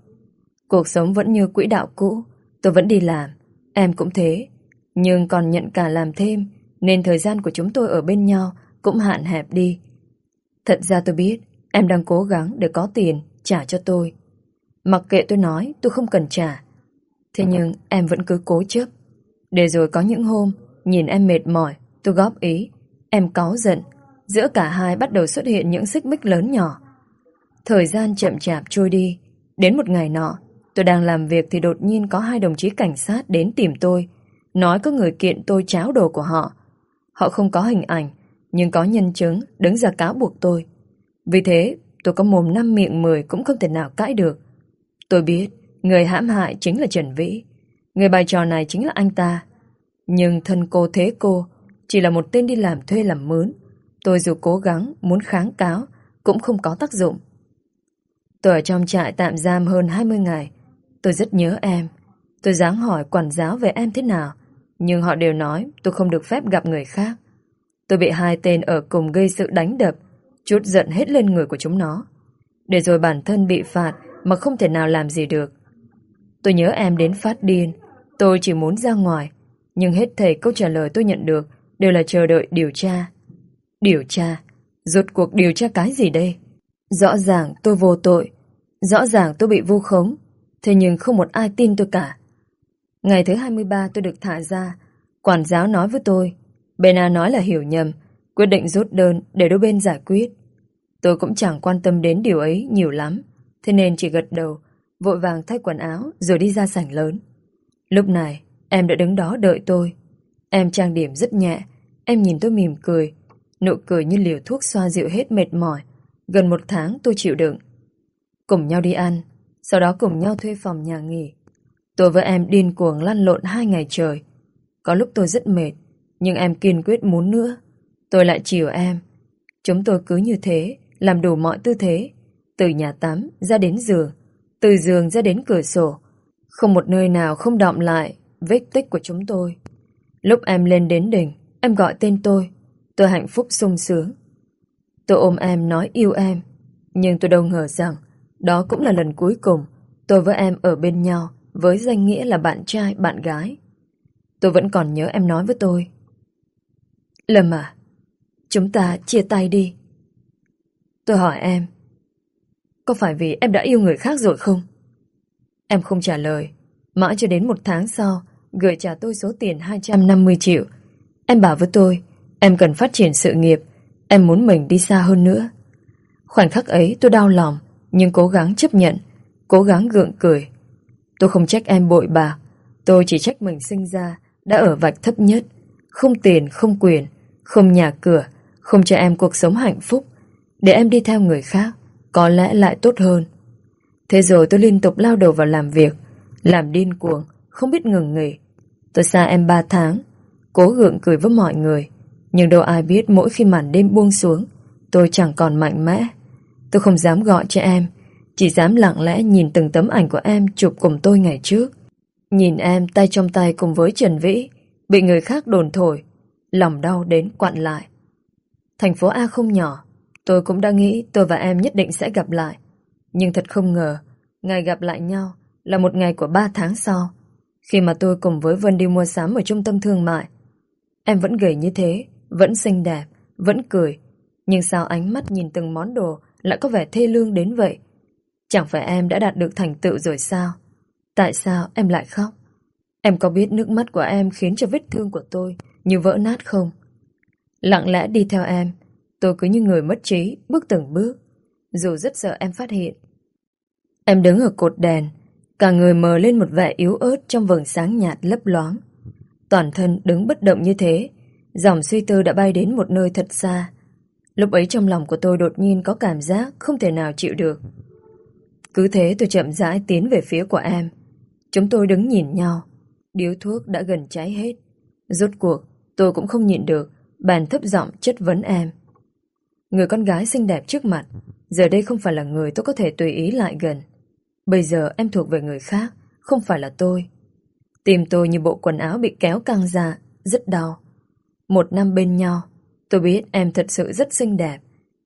Cuộc sống vẫn như quỹ đạo cũ tôi vẫn đi làm em cũng thế nhưng còn nhận cả làm thêm nên thời gian của chúng tôi ở bên nhau cũng hạn hẹp đi. Thật ra tôi biết em đang cố gắng để có tiền trả cho tôi. Mặc kệ tôi nói tôi không cần trả. Thế nhưng em vẫn cứ cố chấp. Để rồi có những hôm nhìn em mệt mỏi, tôi góp ý. Em cáu giận. Giữa cả hai bắt đầu xuất hiện những xích mích lớn nhỏ. Thời gian chậm chạp trôi đi. Đến một ngày nọ, tôi đang làm việc thì đột nhiên có hai đồng chí cảnh sát đến tìm tôi. Nói có người kiện tôi cháo đồ của họ. Họ không có hình ảnh, nhưng có nhân chứng đứng ra cáo buộc tôi. Vì thế, tôi có mồm năm miệng mười cũng không thể nào cãi được. Tôi biết, người hãm hại chính là Trần Vĩ. Người bài trò này chính là anh ta. Nhưng thân cô thế cô, chỉ là một tên đi làm thuê làm mướn. Tôi dù cố gắng muốn kháng cáo, cũng không có tác dụng. Tôi ở trong trại tạm giam hơn 20 ngày. Tôi rất nhớ em. Tôi dáng hỏi quản giáo về em thế nào, nhưng họ đều nói tôi không được phép gặp người khác. Tôi bị hai tên ở cùng gây sự đánh đập, chút giận hết lên người của chúng nó. Để rồi bản thân bị phạt mà không thể nào làm gì được. Tôi nhớ em đến phát điên, tôi chỉ muốn ra ngoài, nhưng hết thầy câu trả lời tôi nhận được đều là chờ đợi điều tra. Điều tra? Rốt cuộc điều tra cái gì đây? Rõ ràng tôi vô tội, Rõ ràng tôi bị vu khống, thế nhưng không một ai tin tôi cả. Ngày thứ 23 tôi được thả ra, quản giáo nói với tôi, bên A nói là hiểu nhầm, quyết định rút đơn để đôi bên giải quyết. Tôi cũng chẳng quan tâm đến điều ấy nhiều lắm, thế nên chỉ gật đầu, vội vàng thay quần áo rồi đi ra sảnh lớn. Lúc này, em đã đứng đó đợi tôi. Em trang điểm rất nhẹ, em nhìn tôi mỉm cười, nụ cười như liều thuốc xoa dịu hết mệt mỏi. Gần một tháng tôi chịu đựng. Cùng nhau đi ăn, sau đó cùng nhau thuê phòng nhà nghỉ. Tôi với em điên cuồng lăn lộn hai ngày trời. Có lúc tôi rất mệt, nhưng em kiên quyết muốn nữa. Tôi lại chiều em. Chúng tôi cứ như thế, làm đủ mọi tư thế. Từ nhà tắm ra đến giường, từ giường ra đến cửa sổ. Không một nơi nào không đọng lại vết tích của chúng tôi. Lúc em lên đến đỉnh, em gọi tên tôi. Tôi hạnh phúc sung sướng. Tôi ôm em nói yêu em. Nhưng tôi đâu ngờ rằng đó cũng là lần cuối cùng tôi với em ở bên nhau với danh nghĩa là bạn trai, bạn gái. Tôi vẫn còn nhớ em nói với tôi. Lâm à, chúng ta chia tay đi. Tôi hỏi em, có phải vì em đã yêu người khác rồi không? Em không trả lời. Mãi cho đến một tháng sau, gửi trả tôi số tiền 250 triệu. Em bảo với tôi, em cần phát triển sự nghiệp, em muốn mình đi xa hơn nữa. Khoảnh khắc ấy tôi đau lòng, nhưng cố gắng chấp nhận, cố gắng gượng cười. Tôi không trách em bội bạc, tôi chỉ trách mình sinh ra đã ở vạch thấp nhất, không tiền, không quyền, không nhà cửa, không cho em cuộc sống hạnh phúc, để em đi theo người khác, có lẽ lại tốt hơn. Thế rồi tôi liên tục lao đầu vào làm việc, làm điên cuồng, không biết ngừng nghỉ. Tôi xa em ba tháng, cố gượng cười với mọi người, nhưng đâu ai biết mỗi khi màn đêm buông xuống, tôi chẳng còn mạnh mẽ. Tôi không dám gọi cho em, chỉ dám lặng lẽ nhìn từng tấm ảnh của em chụp cùng tôi ngày trước. Nhìn em tay trong tay cùng với Trần Vĩ, bị người khác đồn thổi, lòng đau đến quặn lại. Thành phố A không nhỏ, tôi cũng đã nghĩ tôi và em nhất định sẽ gặp lại. Nhưng thật không ngờ, ngày gặp lại nhau là một ngày của ba tháng sau, khi mà tôi cùng với Vân đi mua sắm ở trung tâm thương mại. Em vẫn gầy như thế, vẫn xinh đẹp, vẫn cười, nhưng sao ánh mắt nhìn từng món đồ lại có vẻ thê lương đến vậy? Chẳng phải em đã đạt được thành tựu rồi sao? Tại sao em lại khóc? Em có biết nước mắt của em khiến cho vết thương của tôi như vỡ nát không? Lặng lẽ đi theo em, tôi cứ như người mất trí, bước từng bước, dù rất sợ em phát hiện. Em đứng ở cột đèn, cả người mờ lên một vẻ yếu ớt trong vầng sáng nhạt lấp loáng. Toàn thân đứng bất động như thế, dòng suy tư đã bay đến một nơi thật xa. Lúc ấy trong lòng của tôi đột nhiên có cảm giác không thể nào chịu được. Cứ thế tôi chậm rãi tiến về phía của em. Chúng tôi đứng nhìn nhau. Điếu thuốc đã gần cháy hết. Rốt cuộc, tôi cũng không nhịn được, bàn thấp giọng chất vấn em. Người con gái xinh đẹp trước mặt, giờ đây không phải là người tôi có thể tùy ý lại gần. Bây giờ em thuộc về người khác, không phải là tôi. Tìm tôi như bộ quần áo bị kéo căng ra, rất đau. Một năm bên nhau, tôi biết em thật sự rất xinh đẹp.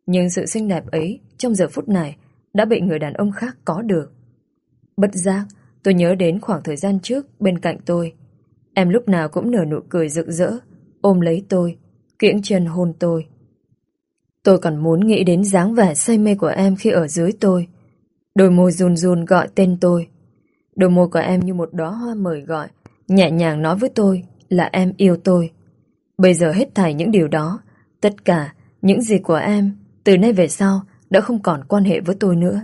Nhưng sự xinh đẹp ấy, trong giờ phút này, đã bị người đàn ông khác có được. Bất giác, tôi nhớ đến khoảng thời gian trước bên cạnh tôi. Em lúc nào cũng nở nụ cười rực rỡ, ôm lấy tôi, kiễng chân hôn tôi. Tôi còn muốn nghĩ đến dáng vẻ say mê của em khi ở dưới tôi. Đôi môi run run gọi tên tôi. Đôi môi của em như một đóa hoa mời gọi, nhẹ nhàng nói với tôi là em yêu tôi. Bây giờ hết thảy những điều đó, tất cả những gì của em từ nay về sau đã không còn quan hệ với tôi nữa.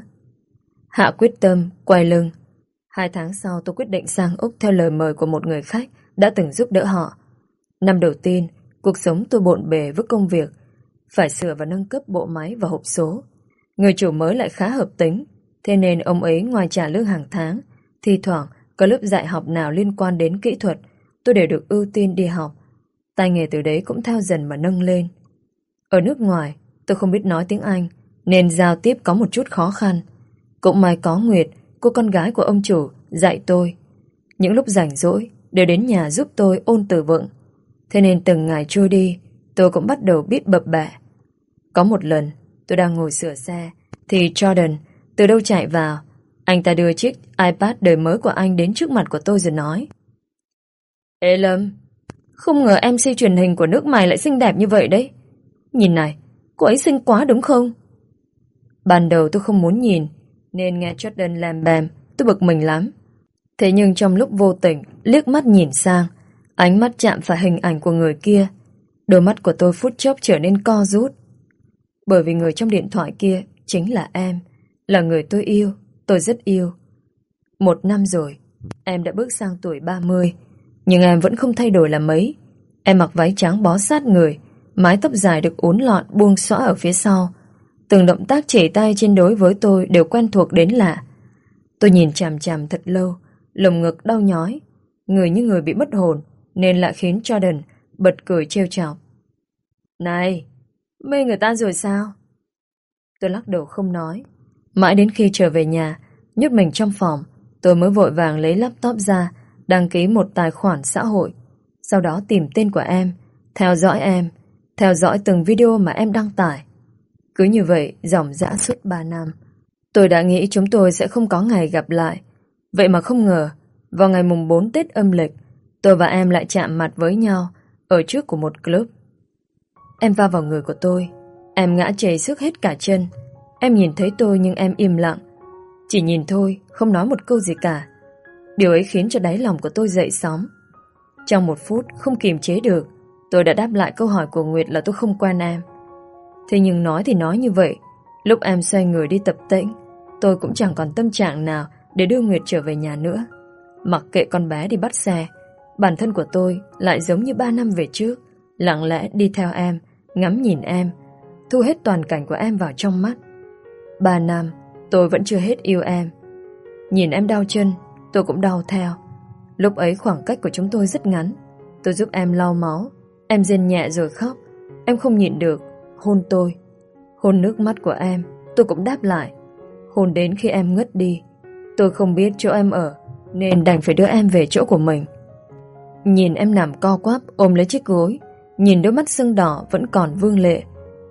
Hạ quyết tâm, quay lưng. Hai tháng sau tôi quyết định sang Úc theo lời mời của một người khách đã từng giúp đỡ họ. Năm đầu tiên, cuộc sống tôi bộn bề với công việc, phải sửa và nâng cấp bộ máy và hộp số. Người chủ mới lại khá hợp tính, thế nên ông ấy ngoài trả lương hàng tháng, thi thoảng có lớp dạy học nào liên quan đến kỹ thuật, tôi đều được ưu tiên đi học. Tay nghề từ đấy cũng theo dần mà nâng lên. Ở nước ngoài, tôi không biết nói tiếng Anh, nên giao tiếp có một chút khó khăn. Cũng may có Nguyệt, cô con gái của ông chủ, dạy tôi. Những lúc rảnh rỗi, đều đến nhà giúp tôi ôn từ vựng. Thế nên từng ngày trôi đi, tôi cũng bắt đầu biết bập bẹ. Có một lần, tôi đang ngồi sửa xe, thì Jordan từ đâu chạy vào. Anh ta đưa chiếc iPad đời mới của anh đến trước mặt của tôi rồi nói. Ê Lâm, không ngờ MC truyền hình của nước mày lại xinh đẹp như vậy đấy. Nhìn này, cô ấy xinh quá đúng không? Ban đầu tôi không muốn nhìn, Nên nghe Jordan làm bèm Tôi bực mình lắm Thế nhưng trong lúc vô tình Liếc mắt nhìn sang Ánh mắt chạm phải hình ảnh của người kia Đôi mắt của tôi phút chốc trở nên co rút. Bởi vì người trong điện thoại kia Chính là em, Là người tôi yêu, Tôi rất yêu. Một năm rồi, Em đã bước sang tuổi 30 Nhưng em vẫn không thay đổi là mấy. Em mặc váy trắng bó sát người, Mái tóc dài được uốn lọn buông xõa ở phía sau. Từng động tác chỉ tay trên đối với tôi Đều quen thuộc đến lạ. Tôi nhìn chằm chằm thật lâu, Lồng ngực đau nhói, Người như người bị mất hồn, Nên lại khiến Jordan bật cười trêu chọc. Này, Mê người ta rồi sao? Tôi lắc đầu không nói. Mãi đến khi trở về nhà, Nhốt mình trong phòng, Tôi mới vội vàng lấy laptop ra, Đăng ký một tài khoản xã hội. Sau đó tìm tên của em, Theo dõi em, Theo dõi từng video mà em đăng tải. Cứ như vậy, dòng dã suốt 3 năm. Tôi đã nghĩ chúng tôi sẽ không có ngày gặp lại. Vậy mà không ngờ, Vào ngày mùng 4 Tết âm lịch, Tôi và em lại chạm mặt với nhau ở trước của một club. Em va vào người của tôi. Em ngã chảy sức hết cả chân. Em nhìn thấy tôi nhưng em im lặng. Chỉ nhìn thôi, Không nói một câu gì cả. Điều ấy khiến cho đáy lòng của tôi dậy sóng. Trong một phút, không kiềm chế được, Tôi đã đáp lại câu hỏi của Nguyệt là tôi không quen em. Thế nhưng nói thì nói như vậy. Lúc em xoay người đi tập tĩnh, Tôi cũng chẳng còn tâm trạng nào Để đưa Nguyệt trở về nhà nữa. Mặc kệ con bé đi bắt xe Bản thân của tôi lại giống như ba năm về trước, Lặng lẽ đi theo em, Ngắm nhìn em, Thu hết toàn cảnh của em vào trong mắt. Ba năm, tôi vẫn chưa hết yêu em. Nhìn em đau chân, Tôi cũng đau theo. Lúc ấy khoảng cách của chúng tôi rất ngắn. Tôi giúp em lau máu, Em rên nhẹ rồi khóc. Em không nhịn được, Hôn tôi. Hôn nước mắt của em, Tôi cũng đáp lại. Hôn đến khi em ngất đi. Tôi không biết chỗ em ở, Nên đành phải đưa em về chỗ của mình. Nhìn em nằm co quắp ôm lấy chiếc gối. Nhìn đôi mắt sưng đỏ vẫn còn vương lệ.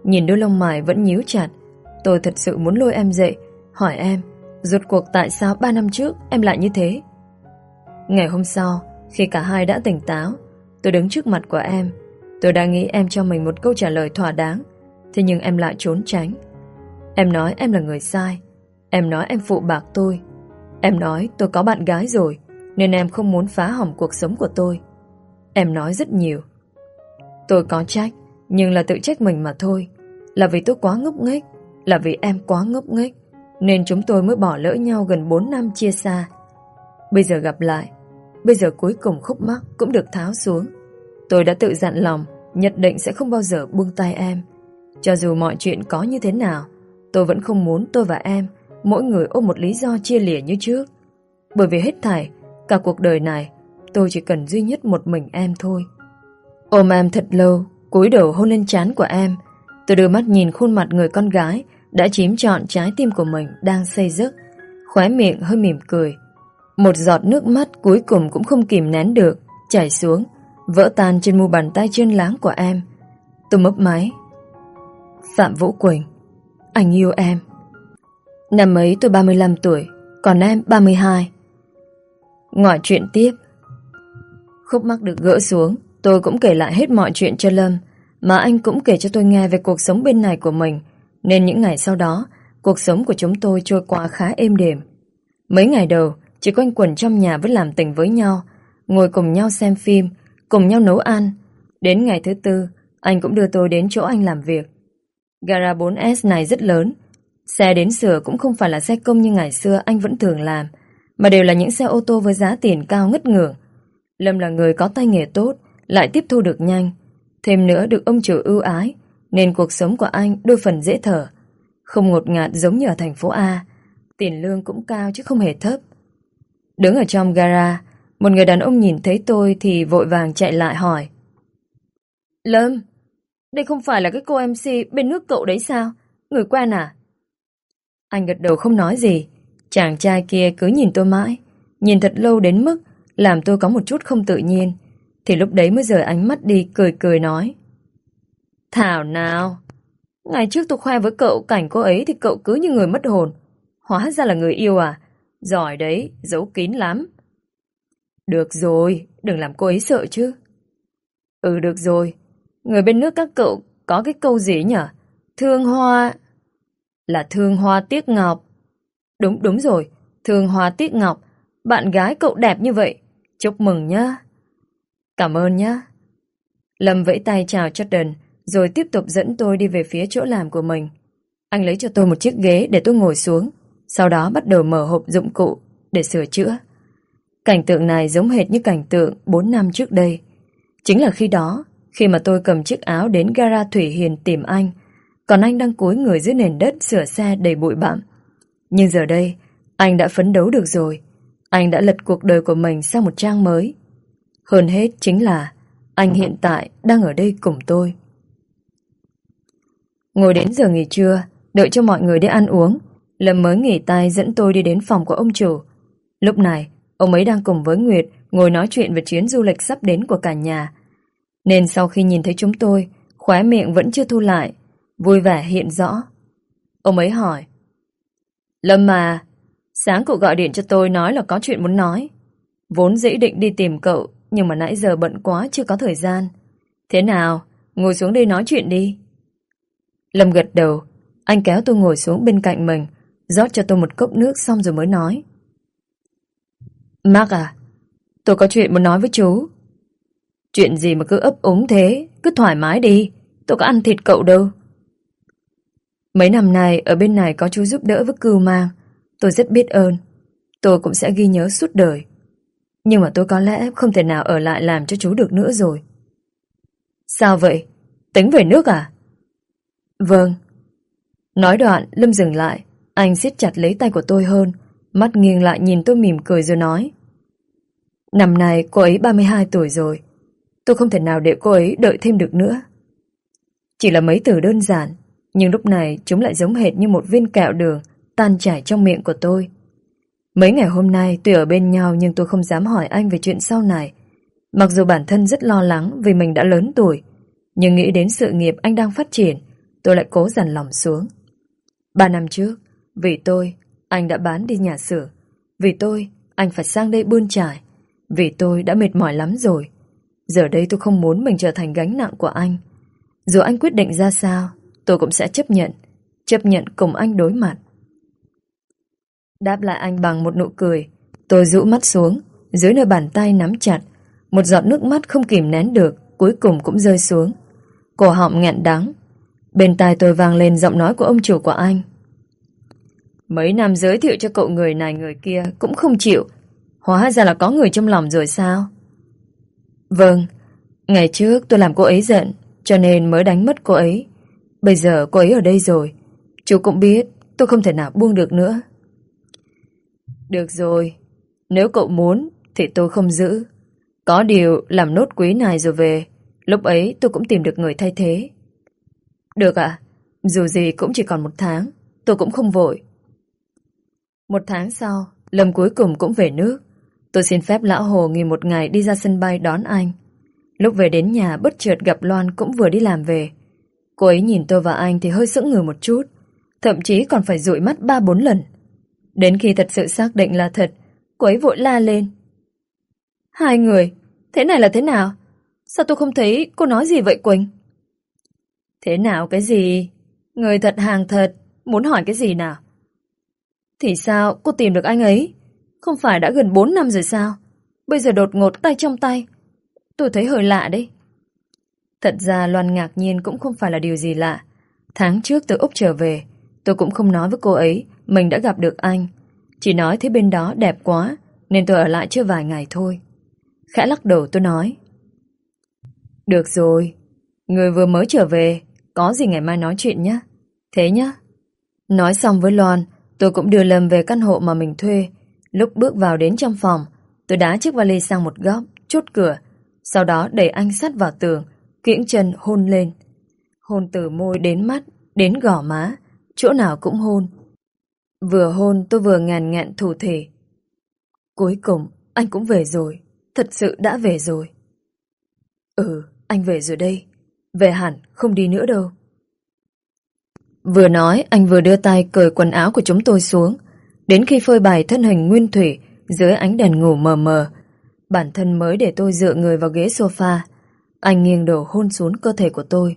Nhìn đôi lông mày vẫn nhíu chặt. Tôi thật sự muốn lôi em dậy, Hỏi em, Rốt cuộc tại sao ba năm trước em lại như thế? Ngày hôm sau, Khi cả hai đã tỉnh táo, Tôi đứng trước mặt của em. Tôi đã nghĩ em cho mình một câu trả lời thỏa đáng, Thế nhưng em lại trốn tránh. Em nói em là người sai. Em nói em phụ bạc tôi. Em nói tôi có bạn gái rồi. Nên em không muốn phá hỏng cuộc sống của tôi. Em nói rất nhiều. Tôi có trách, Nhưng là tự trách mình mà thôi. Là vì tôi quá ngốc nghếch, Là vì em quá ngốc nghếch, Nên chúng tôi mới bỏ lỡ nhau gần 4 năm chia xa. Bây giờ gặp lại, Bây giờ cuối cùng khúc mắc cũng được tháo xuống. Tôi đã tự dặn lòng, Nhất định sẽ không bao giờ buông tay em. Cho dù mọi chuyện có như thế nào, Tôi vẫn không muốn tôi và em Mỗi người ôm một lý do chia lìa như trước. Bởi vì hết thảy Cả cuộc đời này, Tôi chỉ cần duy nhất một mình em thôi. Ôm em thật lâu, cúi đầu hôn lên trán của em. Tôi đưa mắt nhìn khuôn mặt người con gái Đã chiếm trọn trái tim của mình Đang xây giấc, Khóe miệng hơi mỉm cười. Một giọt nước mắt cuối cùng cũng không kìm nén được, Chảy xuống, Vỡ tan trên mu bàn tay chân láng của em. Tôi mấp máy. Phạm Vũ Quỳnh, Anh yêu em. Năm ấy tôi 35 tuổi, Còn em 32 Ngỏ chuyện tiếp. Khúc mắc được gỡ xuống, Tôi cũng kể lại hết mọi chuyện cho Lâm, Mà anh cũng kể cho tôi nghe về cuộc sống bên này của mình. Nên những ngày sau đó, Cuộc sống của chúng tôi trôi qua khá êm đềm. Mấy ngày đầu, Chỉ quanh quẩn trong nhà vẫn làm tình với nhau, Ngồi cùng nhau xem phim, Cùng nhau nấu ăn. Đến ngày thứ tư, Anh cũng đưa tôi đến chỗ anh làm việc. Gara 4S này rất lớn, Xe đến sửa cũng không phải là xe công như ngày xưa anh vẫn thường làm. Mà đều là những xe ô tô với giá tiền cao ngất ngưỡng Lâm là người có tay nghề tốt lại tiếp thu được nhanh. Thêm nữa được ông chủ ưu ái, nên cuộc sống của anh đôi phần dễ thở. Không ngột ngạt giống như ở thành phố A, tiền lương cũng cao chứ không hề thấp. Đứng ở trong gara, một người đàn ông nhìn thấy tôi thì vội vàng chạy lại hỏi. Lâm, đây không phải là cái cô MC bên nước cậu đấy sao? Người quen à? Anh gật đầu không nói gì. Chàng trai kia cứ nhìn tôi mãi. Nhìn thật lâu đến mức làm tôi có một chút không tự nhiên. Thì lúc đấy mới rời ánh mắt đi cười cười nói Thảo nào Ngày trước tôi khoe với cậu cảnh cô ấy Thì cậu cứ như người mất hồn Hóa ra là người yêu à Giỏi đấy, giấu kín lắm Được rồi, đừng làm cô ấy sợ chứ Ừ được rồi Người bên nước các cậu có cái câu gì nhỉ Thương hoa Là thương hoa tiếc ngọc Đúng, đúng rồi. Thường Hòa Tiết Ngọc, bạn gái cậu đẹp như vậy. Chúc mừng nhá. Cảm ơn nhá. Lâm vẫy tay chào Jordan, rồi tiếp tục dẫn tôi đi về phía chỗ làm của mình. Anh lấy cho tôi một chiếc ghế để tôi ngồi xuống, sau đó bắt đầu mở hộp dụng cụ để sửa chữa. Cảnh tượng này giống hệt như cảnh tượng 4 năm trước đây. Chính là khi đó, khi mà tôi cầm chiếc áo đến gara Thủy Hiền tìm anh, còn anh đang cúi người dưới nền đất sửa xe đầy bụi bặm. Nhưng giờ đây, anh đã phấn đấu được rồi. Anh đã lật cuộc đời của mình sang một trang mới. Hơn hết chính là anh hiện tại đang ở đây cùng tôi. Ngồi đến giờ nghỉ trưa, đợi cho mọi người đi ăn uống, Lâm mới nghỉ tay dẫn tôi đi đến phòng của ông chủ. Lúc này, ông ấy đang cùng với Nguyệt ngồi nói chuyện về chuyến du lịch sắp đến của cả nhà. Nên sau khi nhìn thấy chúng tôi, khóe miệng vẫn chưa thu lại, vui vẻ hiện rõ. Ông ấy hỏi, Lâm mà, sáng cậu gọi điện cho tôi nói là có chuyện muốn nói. Vốn dĩ định đi tìm cậu, nhưng mà nãy giờ bận quá chưa có thời gian. Thế nào, ngồi xuống đây nói chuyện đi. Lâm gật đầu, anh kéo tôi ngồi xuống bên cạnh mình, rót cho tôi một cốc nước xong rồi mới nói. Mark à, tôi có chuyện muốn nói với chú. Chuyện gì mà cứ ấp úng thế, cứ thoải mái đi, tôi có ăn thịt cậu đâu. Mấy năm nay ở bên này có chú giúp đỡ với cưu mang, tôi rất biết ơn. Tôi cũng sẽ ghi nhớ suốt đời. Nhưng mà tôi có lẽ không thể nào ở lại làm cho chú được nữa rồi. Sao vậy? Tính về nước à? Vâng. Nói đoạn, Lâm dừng lại. Anh siết chặt lấy tay của tôi hơn, mắt nghiêng lại nhìn tôi mỉm cười rồi nói. Năm nay cô ấy 32 tuổi rồi. Tôi không thể nào để cô ấy đợi thêm được nữa. Chỉ là mấy từ đơn giản, nhưng lúc này chúng lại giống hệt như một viên kẹo đường tan chảy trong miệng của tôi. Mấy ngày hôm nay tuy ở bên nhau nhưng tôi không dám hỏi anh về chuyện sau này. Mặc dù bản thân rất lo lắng vì mình đã lớn tuổi, nhưng nghĩ đến sự nghiệp anh đang phát triển, tôi lại cố dằn lòng xuống. Ba năm trước, vì tôi, anh đã bán đi nhà xưởng. Vì tôi, anh phải sang đây bươn trải. Vì tôi đã mệt mỏi lắm rồi. Giờ đây tôi không muốn mình trở thành gánh nặng của anh. Dù anh quyết định ra sao, tôi cũng sẽ chấp nhận. Chấp nhận cùng anh đối mặt. Đáp lại anh bằng một nụ cười. Tôi rũ mắt xuống, dưới nơi bàn tay nắm chặt. Một giọt nước mắt không kìm nén được, cuối cùng cũng rơi xuống. Cổ họng nghẹn đắng. Bên tai tôi vang lên giọng nói của ông chủ của anh. Mấy năm giới thiệu cho cậu người này người kia cũng không chịu. Hóa ra là có người trong lòng rồi sao? Vâng, ngày trước tôi làm cô ấy giận, cho nên mới đánh mất cô ấy. Bây giờ cô ấy ở đây rồi. Chú cũng biết tôi không thể nào buông được nữa. Được rồi, nếu cậu muốn thì tôi không giữ. Có điều làm nốt quý này rồi về, lúc ấy tôi cũng tìm được người thay thế. Được ạ, dù gì cũng chỉ còn một tháng, tôi cũng không vội. Một tháng sau, Lâm cuối cùng cũng về nước. Tôi xin phép lão Hồ nghỉ một ngày đi ra sân bay đón anh. Lúc về đến nhà bất chợt gặp Loan cũng vừa đi làm về. Cô ấy nhìn tôi và anh thì hơi sững người một chút, thậm chí còn phải dụi mắt ba bốn lần. Đến khi thật sự xác định là thật, cô ấy vội la lên. Hai người, thế này là thế nào? Sao tôi không thấy cô nói gì vậy Quỳnh? Thế nào cái gì? Người thật hàng thật, muốn hỏi cái gì nào? Thì sao cô tìm được anh ấy? Không phải đã gần 4 năm rồi sao? Bây giờ đột ngột tay trong tay. Tôi thấy hơi lạ đấy. Thật ra Loan ngạc nhiên cũng không phải là điều gì lạ. Tháng trước từ Úc trở về, tôi cũng không nói với cô ấy mình đã gặp được anh. Chỉ nói thấy bên đó đẹp quá, nên tôi ở lại chưa vài ngày thôi. Khẽ lắc đầu tôi nói. Được rồi, người vừa mới trở về, có gì ngày mai nói chuyện nhé. Thế nhá. Nói xong với Loan, tôi cũng đưa Lâm về căn hộ mà mình thuê. Lúc bước vào đến trong phòng, tôi đá chiếc vali sang một góc, chốt cửa. Sau đó đẩy anh sắt vào tường, kiễng chân hôn lên. Hôn từ môi đến mắt, đến gò má, chỗ nào cũng hôn. Vừa hôn tôi vừa ngàn ngạn thủ thể. Cuối cùng, anh cũng về rồi. Thật sự đã về rồi. Ừ, anh về rồi đây. Về hẳn, không đi nữa đâu. Vừa nói, anh vừa đưa tay cởi quần áo của chúng tôi xuống. Đến khi phơi bày thân hình nguyên thủy dưới ánh đèn ngủ mờ mờ, bản thân mới để tôi dựa người vào ghế sofa. Anh nghiêng đầu hôn xuống cơ thể của tôi.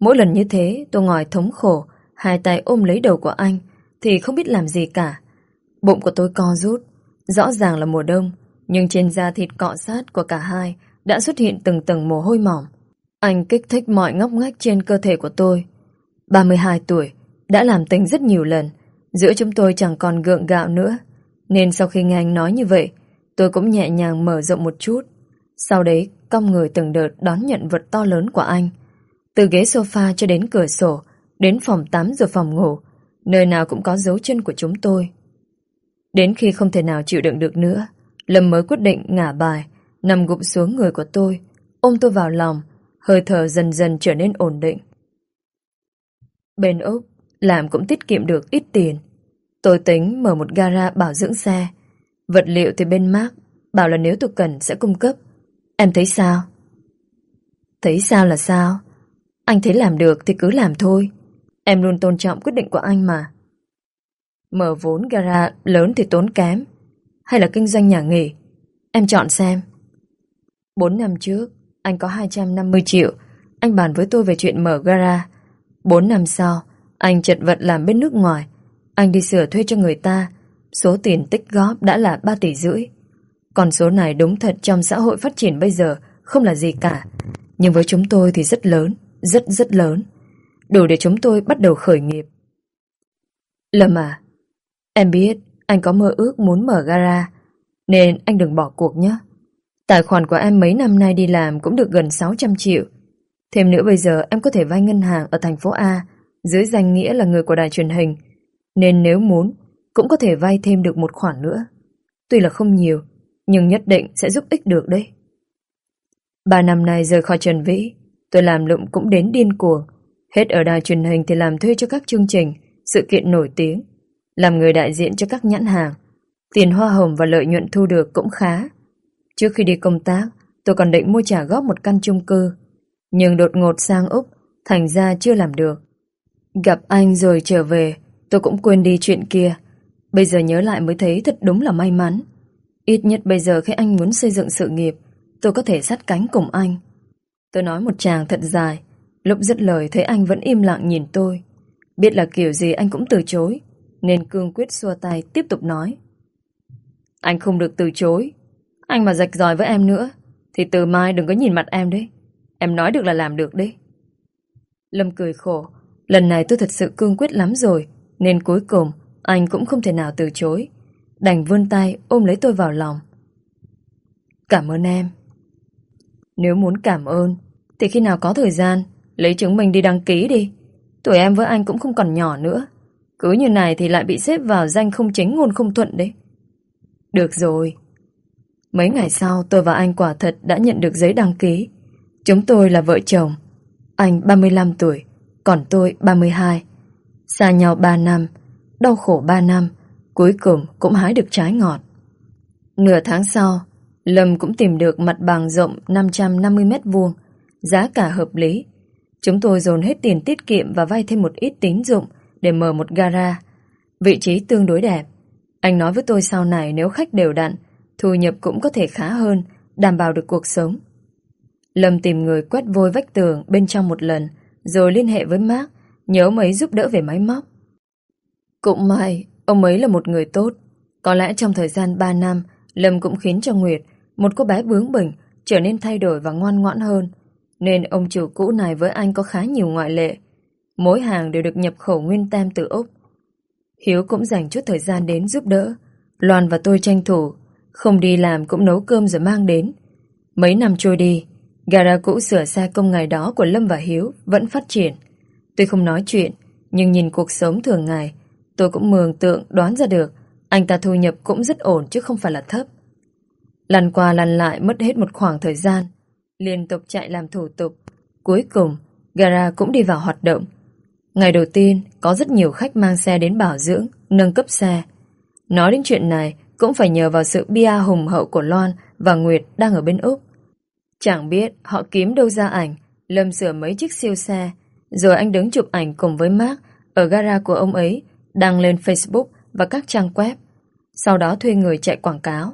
Mỗi lần như thế, tôi ngồi thống khổ, hai tay ôm lấy đầu của anh, thì không biết làm gì cả. Bụng của tôi co rút. Rõ ràng là mùa đông, nhưng trên da thịt cọ sát của cả hai đã xuất hiện từng tầng mồ hôi mỏng. Anh kích thích mọi ngóc ngách trên cơ thể của tôi. 32 tuổi, đã làm tình rất nhiều lần. Giữa chúng tôi chẳng còn gượng gạo nữa. Nên sau khi nghe anh nói như vậy, tôi cũng nhẹ nhàng mở rộng một chút. Sau đấy, cong người từng đợt đón nhận vật to lớn của anh. Từ ghế sofa cho đến cửa sổ, đến phòng tắm rồi phòng ngủ, nơi nào cũng có dấu chân của chúng tôi. Đến khi không thể nào chịu đựng được nữa, Lâm mới quyết định ngả bài, nằm gục xuống người của tôi, ôm tôi vào lòng, hơi thở dần dần trở nên ổn định. Bên Úc, làm cũng tiết kiệm được ít tiền. Tôi tính mở một gara bảo dưỡng xe. Vật liệu thì bên Mark, bảo là nếu tôi cần sẽ cung cấp. Em thấy sao? Thấy sao là sao? Anh thấy làm được thì cứ làm thôi. Em luôn tôn trọng quyết định của anh mà. Mở vốn gara lớn thì tốn kém. Hay là kinh doanh nhà nghỉ? Em chọn xem. Bốn năm trước, anh có 250 triệu. Anh bàn với tôi về chuyện mở gara. Bốn năm sau, anh chật vật làm bên nước ngoài. Anh đi sửa thuê cho người ta. Số tiền tích góp đã là 3 tỷ rưỡi. Còn số này đúng thật trong xã hội phát triển bây giờ không là gì cả. Nhưng với chúng tôi thì rất lớn, rất rất lớn. Đủ để chúng tôi bắt đầu khởi nghiệp. Lâm à, em biết anh có mơ ước muốn mở gara, nên anh đừng bỏ cuộc nhé. Tài khoản của em mấy năm nay đi làm cũng được gần 600 triệu. Thêm nữa bây giờ em có thể vay ngân hàng ở thành phố A dưới danh nghĩa là người của đài truyền hình. Nên nếu muốn, cũng có thể vay thêm được một khoản nữa. Tuy là không nhiều, nhưng nhất định sẽ giúp ích được đấy. Ba năm nay rời khỏi Trần Vĩ, tôi làm lụng cũng đến điên cuồng. Hết ở đài truyền hình thì làm thuê cho các chương trình, sự kiện nổi tiếng, làm người đại diện cho các nhãn hàng. Tiền hoa hồng và lợi nhuận thu được cũng khá. Trước khi đi công tác, tôi còn định mua trả góp một căn chung cư. Nhưng đột ngột sang Úc, thành ra chưa làm được. Gặp anh rồi trở về, tôi cũng quên đi chuyện kia. Bây giờ nhớ lại mới thấy thật đúng là may mắn. Ít nhất bây giờ khi anh muốn xây dựng sự nghiệp, tôi có thể sát cánh cùng anh. Tôi nói một chàng thật dài, lúc dứt lời thấy anh vẫn im lặng nhìn tôi. Biết là kiểu gì anh cũng từ chối, nên cương quyết xua tay tiếp tục nói. Anh không được từ chối. Anh mà rạch ròi với em nữa, thì từ mai đừng có nhìn mặt em đấy. Em nói được là làm được đấy. Lâm cười khổ, lần này tôi thật sự cương quyết lắm rồi, nên cuối cùng anh cũng không thể nào từ chối. Đành vươn tay ôm lấy tôi vào lòng. Cảm ơn em. Nếu muốn cảm ơn, thì khi nào có thời gian, lấy chứng minh đi đăng ký đi. Tuổi em với anh cũng không còn nhỏ nữa. Cứ như này thì lại bị xếp vào danh không chính ngôn không thuận đấy. Được rồi. Mấy ngày sau tôi và anh quả thật đã nhận được giấy đăng ký. Chúng tôi là vợ chồng. Anh 35 tuổi, còn tôi 32. Xa nhau 3 năm, đau khổ 3 năm, cuối cùng cũng hái được trái ngọt. Nửa tháng sau, Lâm cũng tìm được mặt bằng rộng 550 mét vuông, giá cả hợp lý. Chúng tôi dồn hết tiền tiết kiệm và vay thêm một ít tín dụng để mở một gara. Vị trí tương đối đẹp. Anh nói với tôi sau này nếu khách đều đặn, thu nhập cũng có thể khá hơn, đảm bảo được cuộc sống. Lâm tìm người quét vôi vách tường bên trong một lần, rồi liên hệ với Mark, nhớ mấy giúp đỡ về máy móc. Cũng may, ông ấy là một người tốt. Có lẽ trong thời gian 3 năm, Lâm cũng khiến cho Nguyệt, một cô bé bướng bỉnh, trở nên thay đổi và ngoan ngoãn hơn. Nên ông chủ cũ này với anh có khá nhiều ngoại lệ. Mỗi hàng đều được nhập khẩu nguyên tem từ Úc. Hiếu cũng dành chút thời gian đến giúp đỡ. Loan và tôi tranh thủ, không đi làm cũng nấu cơm rồi mang đến. Mấy năm trôi đi, gara cũ sửa xe công ngày đó của Lâm và Hiếu vẫn phát triển. Tuy không nói chuyện, nhưng nhìn cuộc sống thường ngày, tôi cũng mường tượng đoán ra được anh ta thu nhập cũng rất ổn chứ không phải là thấp. Lần qua lần lại mất hết một khoảng thời gian, liên tục chạy làm thủ tục. Cuối cùng, gara cũng đi vào hoạt động. Ngày đầu tiên, có rất nhiều khách mang xe đến bảo dưỡng, nâng cấp xe. Nói đến chuyện này, cũng phải nhờ vào sự bia hùng hậu của Loan và Nguyệt đang ở bên Úc. Chẳng biết họ kiếm đâu ra ảnh, Lâm sửa mấy chiếc siêu xe, rồi anh đứng chụp ảnh cùng với Mark ở gara của ông ấy, đăng lên Facebook và các trang web. Sau đó thuê người chạy quảng cáo.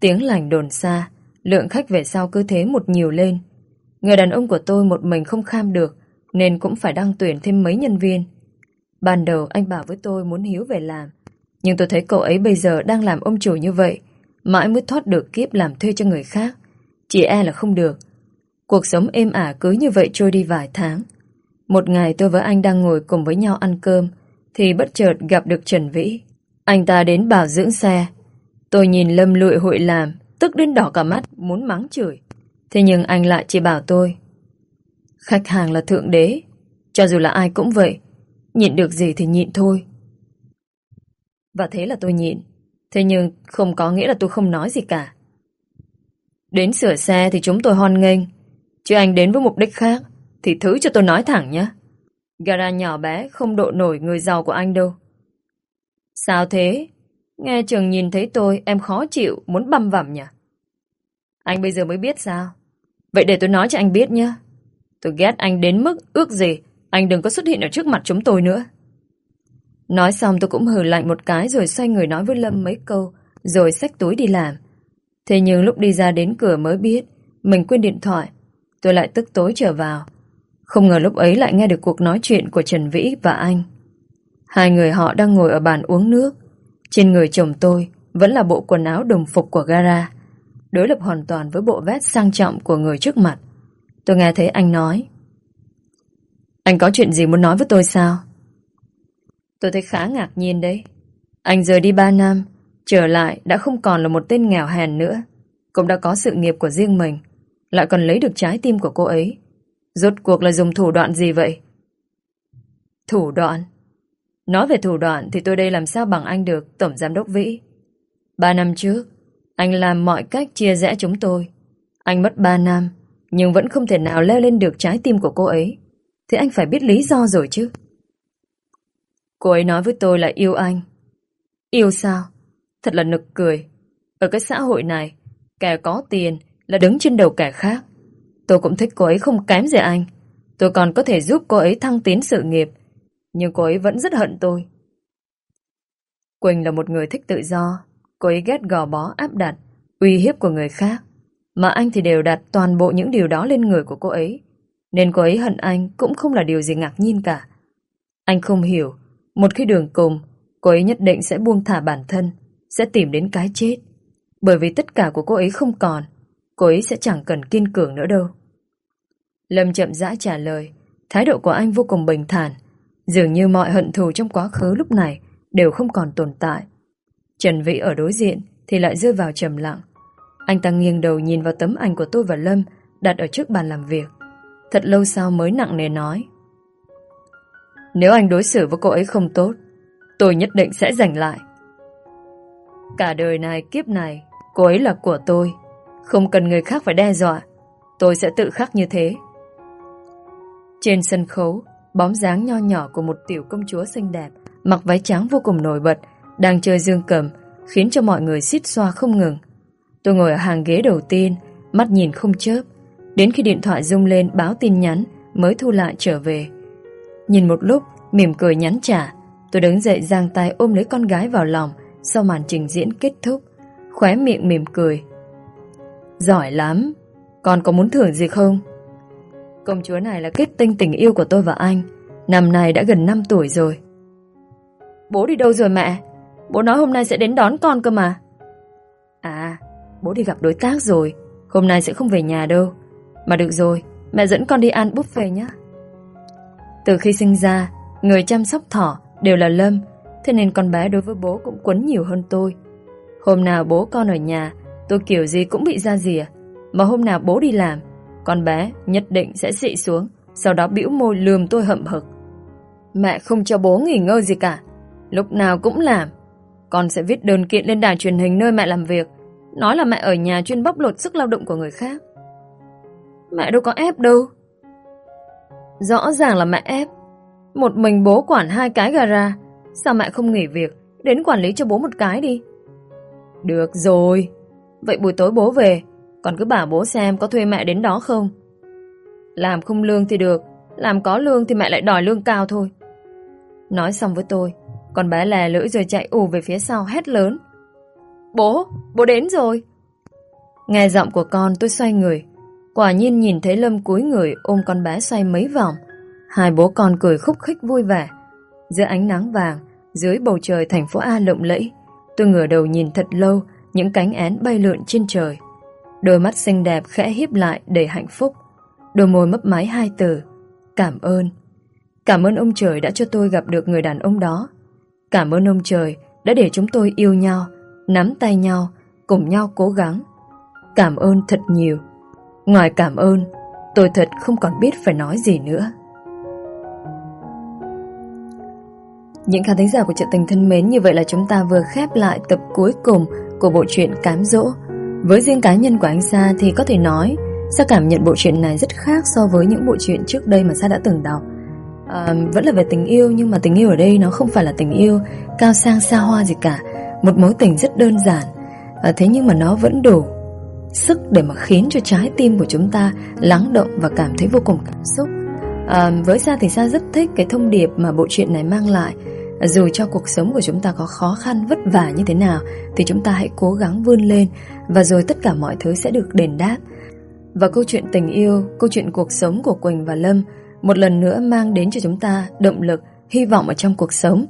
Tiếng lành đồn xa, lượng khách về sau cứ thế một nhiều lên. Người đàn ông của tôi một mình không kham được, nên cũng phải đăng tuyển thêm mấy nhân viên. Ban đầu anh bảo với tôi muốn Hiếu về làm, Nhưng tôi thấy cậu ấy bây giờ đang làm ông chủ như vậy, mãi mới thoát được kiếp làm thuê cho người khác. Chỉ e là không được. Cuộc sống êm ả cứ như vậy trôi đi vài tháng. Một ngày tôi với anh đang ngồi cùng với nhau ăn cơm, thì bất chợt gặp được Trần Vĩ. Anh ta đến bảo dưỡng xe. Tôi nhìn Lâm lụi hội làm, tức đến đỏ cả mắt, muốn mắng chửi. Thế nhưng anh lại chỉ bảo tôi. Khách hàng là thượng đế, cho dù là ai cũng vậy, nhịn được gì thì nhịn thôi. Và thế là tôi nhịn. Thế nhưng không có nghĩa là tôi không nói gì cả. Đến sửa xe thì chúng tôi hoan nghênh. Chứ anh đến với mục đích khác thì thứ cho tôi nói thẳng nhé. Gara nhỏ bé không độ nổi người giàu của anh đâu. Sao thế? Nghe chừng nhìn thấy tôi, em khó chịu, muốn băm vằm nhỉ? Anh bây giờ mới biết sao? Vậy để tôi nói cho anh biết nhé. Tôi ghét anh đến mức ước gì anh đừng có xuất hiện ở trước mặt chúng tôi nữa. Nói xong tôi cũng hừ lạnh một cái rồi xoay người nói với Lâm mấy câu, rồi xách túi đi làm. Thế nhưng lúc đi ra đến cửa mới biết, mình quên điện thoại. Tôi lại tức tối trở vào. Không ngờ lúc ấy lại nghe được cuộc nói chuyện của Trần Vĩ và anh. Hai người họ đang ngồi ở bàn uống nước. Trên người chồng tôi vẫn là bộ quần áo đồng phục của gara. Đối lập hoàn toàn với bộ vest sang trọng của người trước mặt. Tôi nghe thấy anh nói. Anh có chuyện gì muốn nói với tôi sao? Tôi thấy khá ngạc nhiên đấy. Anh rời đi ba năm, trở lại đã không còn là một tên nghèo hèn nữa. Cũng đã có sự nghiệp của riêng mình, lại còn lấy được trái tim của cô ấy. Rốt cuộc là dùng thủ đoạn gì vậy? Thủ đoạn? Nói về thủ đoạn thì tôi đây làm sao bằng anh được Tổng Giám Đốc Vĩ. Ba năm trước, anh làm mọi cách chia rẽ chúng tôi. Anh mất ba năm, nhưng vẫn không thể nào leo lên được trái tim của cô ấy. Thế anh phải biết lý do rồi chứ. Cô ấy nói với tôi là yêu anh. Yêu sao? Thật là nực cười. Ở cái xã hội này, kẻ có tiền là đứng trên đầu kẻ khác. Tôi cũng thích cô ấy không kém gì anh. Tôi còn có thể giúp cô ấy thăng tiến sự nghiệp. Nhưng cô ấy vẫn rất hận tôi. Quỳnh là một người thích tự do. Cô ấy ghét gò bó áp đặt, uy hiếp của người khác. Mà anh thì đều đặt toàn bộ những điều đó lên người của cô ấy. Nên cô ấy hận anh cũng không là điều gì ngạc nhiên cả. Anh không hiểu, một khi đường cùng, cô ấy nhất định sẽ buông thả bản thân, sẽ tìm đến cái chết. Bởi vì tất cả của cô ấy không còn, cô ấy sẽ chẳng cần kiên cường nữa đâu. Lâm chậm rãi trả lời, thái độ của anh vô cùng bình thản, dường như mọi hận thù trong quá khứ lúc này đều không còn tồn tại. Trần Vĩ ở đối diện thì lại rơi vào trầm lặng. Anh ta nghiêng đầu nhìn vào tấm ảnh của tôi và Lâm đặt ở trước bàn làm việc. Thật lâu sau mới nặng nề nói. Nếu anh đối xử với cô ấy không tốt, tôi nhất định sẽ giành lại. Cả đời này kiếp này, cô ấy là của tôi. Không cần người khác phải đe dọa. Tôi sẽ tự khắc như thế. Trên sân khấu, Bóng dáng nho nhỏ của một tiểu công chúa xinh đẹp, Mặc váy trắng vô cùng nổi bật, Đang chơi dương cầm, Khiến cho mọi người xít xoa không ngừng. Tôi ngồi ở hàng ghế đầu tiên, Mắt nhìn không chớp. Đến khi điện thoại rung lên báo tin nhắn, Mới thu lại trở về. Nhìn một lúc, mỉm cười nhắn trả. Tôi đứng dậy giang tay ôm lấy con gái vào lòng Sau màn trình diễn kết thúc. Khóe miệng mỉm cười. Giỏi lắm. Con có muốn thưởng gì không? Công chúa này là kết tinh tình yêu của tôi và anh. Năm nay đã gần 5 tuổi rồi. Bố đi đâu rồi mẹ? Bố nói hôm nay sẽ đến đón con cơ mà. À Bố đi gặp đối tác rồi. Hôm nay sẽ không về nhà đâu. Mà được rồi, Mẹ dẫn con đi ăn buffet nhé Từ khi sinh ra, Người chăm sóc thỏ đều là Lâm, Thế nên con bé đối với bố cũng quấn nhiều hơn tôi. Hôm nào bố con ở nhà Tôi kiểu gì cũng bị ra rìa, Mà hôm nào bố đi làm, Con bé nhất định sẽ xị xuống, Sau đó bĩu môi lườm tôi hậm hực. Mẹ không cho bố nghỉ ngơi gì cả, Lúc nào cũng làm. Con sẽ viết đơn kiện lên đài truyền hình nơi mẹ làm việc, Nói là mẹ ở nhà chuyên bóc lột sức lao động của người khác. Mẹ đâu có ép đâu. Rõ ràng là mẹ ép. Một mình bố quản hai cái gara, Sao mẹ không nghỉ việc, Đến quản lý cho bố một cái đi. Được rồi. Vậy buổi tối bố về Còn cứ bảo bố xem có thuê mẹ đến đó không? Làm không lương thì được Làm có lương thì mẹ lại đòi lương cao thôi. Nói xong với tôi Còn bé lè lưỡi rồi chạy ù về phía sau hét lớn. Bố, bố đến rồi. Nghe giọng của con tôi xoay người Quả nhiên nhìn thấy Lâm cúi người ôm con bé xoay mấy vòng. Hai bố con cười khúc khích vui vẻ. Giữa ánh nắng vàng Dưới bầu trời thành phố A lộng lẫy, tôi ngửa đầu nhìn thật lâu những cánh én bay lượn trên trời. Đôi mắt xinh đẹp khẽ híp lại để hạnh phúc. Đôi môi mấp máy hai từ. Cảm ơn. Cảm ơn ông trời đã cho tôi gặp được người đàn ông đó. Cảm ơn ông trời đã để chúng tôi yêu nhau, nắm tay nhau, cùng nhau cố gắng. Cảm ơn thật nhiều. Ngoài cảm ơn, tôi thật không còn biết phải nói gì nữa. Những khán thính giả của Trợ Tình thân mến, như vậy là chúng ta vừa khép lại tập cuối cùng của bộ truyện Cám Dỗ. Với riêng cá nhân của anh Sa thì có thể nói Sa cảm nhận bộ truyện này rất khác so với những bộ truyện trước đây mà Sa đã từng đọc. À, vẫn là về tình yêu nhưng mà tình yêu ở đây nó không phải là tình yêu cao sang xa hoa gì cả. Một mối tình rất đơn giản. À, thế nhưng mà nó vẫn đủ sức để mà khiến cho trái tim của chúng ta lắng động và cảm thấy vô cùng cảm xúc. À, với Sa thì Sa rất thích cái thông điệp mà bộ truyện này mang lại dù cho cuộc sống của chúng ta có khó khăn vất vả như thế nào Thì chúng ta hãy cố gắng vươn lên Và rồi tất cả mọi thứ sẽ được đền đáp. Và câu chuyện tình yêu Câu chuyện cuộc sống của Quỳnh và Lâm Một lần nữa mang đến cho chúng ta Động lực, hy vọng ở trong cuộc sống.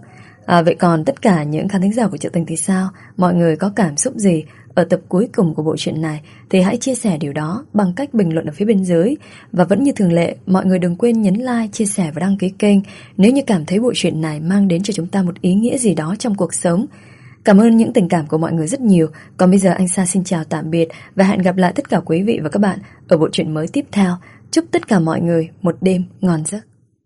À, Vậy còn tất cả những khán thính giả của Trợ Tình thì sao? Mọi người có cảm xúc gì? Ở tập cuối cùng của bộ truyện này thì hãy chia sẻ điều đó bằng cách bình luận ở phía bên dưới. Và vẫn như thường lệ, mọi người đừng quên nhấn like, chia sẻ và đăng ký kênh nếu như cảm thấy bộ truyện này mang đến cho chúng ta một ý nghĩa gì đó trong cuộc sống. Cảm ơn những tình cảm của mọi người rất nhiều. Còn bây giờ anh Sa xin chào tạm biệt và hẹn gặp lại tất cả quý vị và các bạn ở bộ truyện mới tiếp theo. Chúc tất cả mọi người một đêm ngon giấc.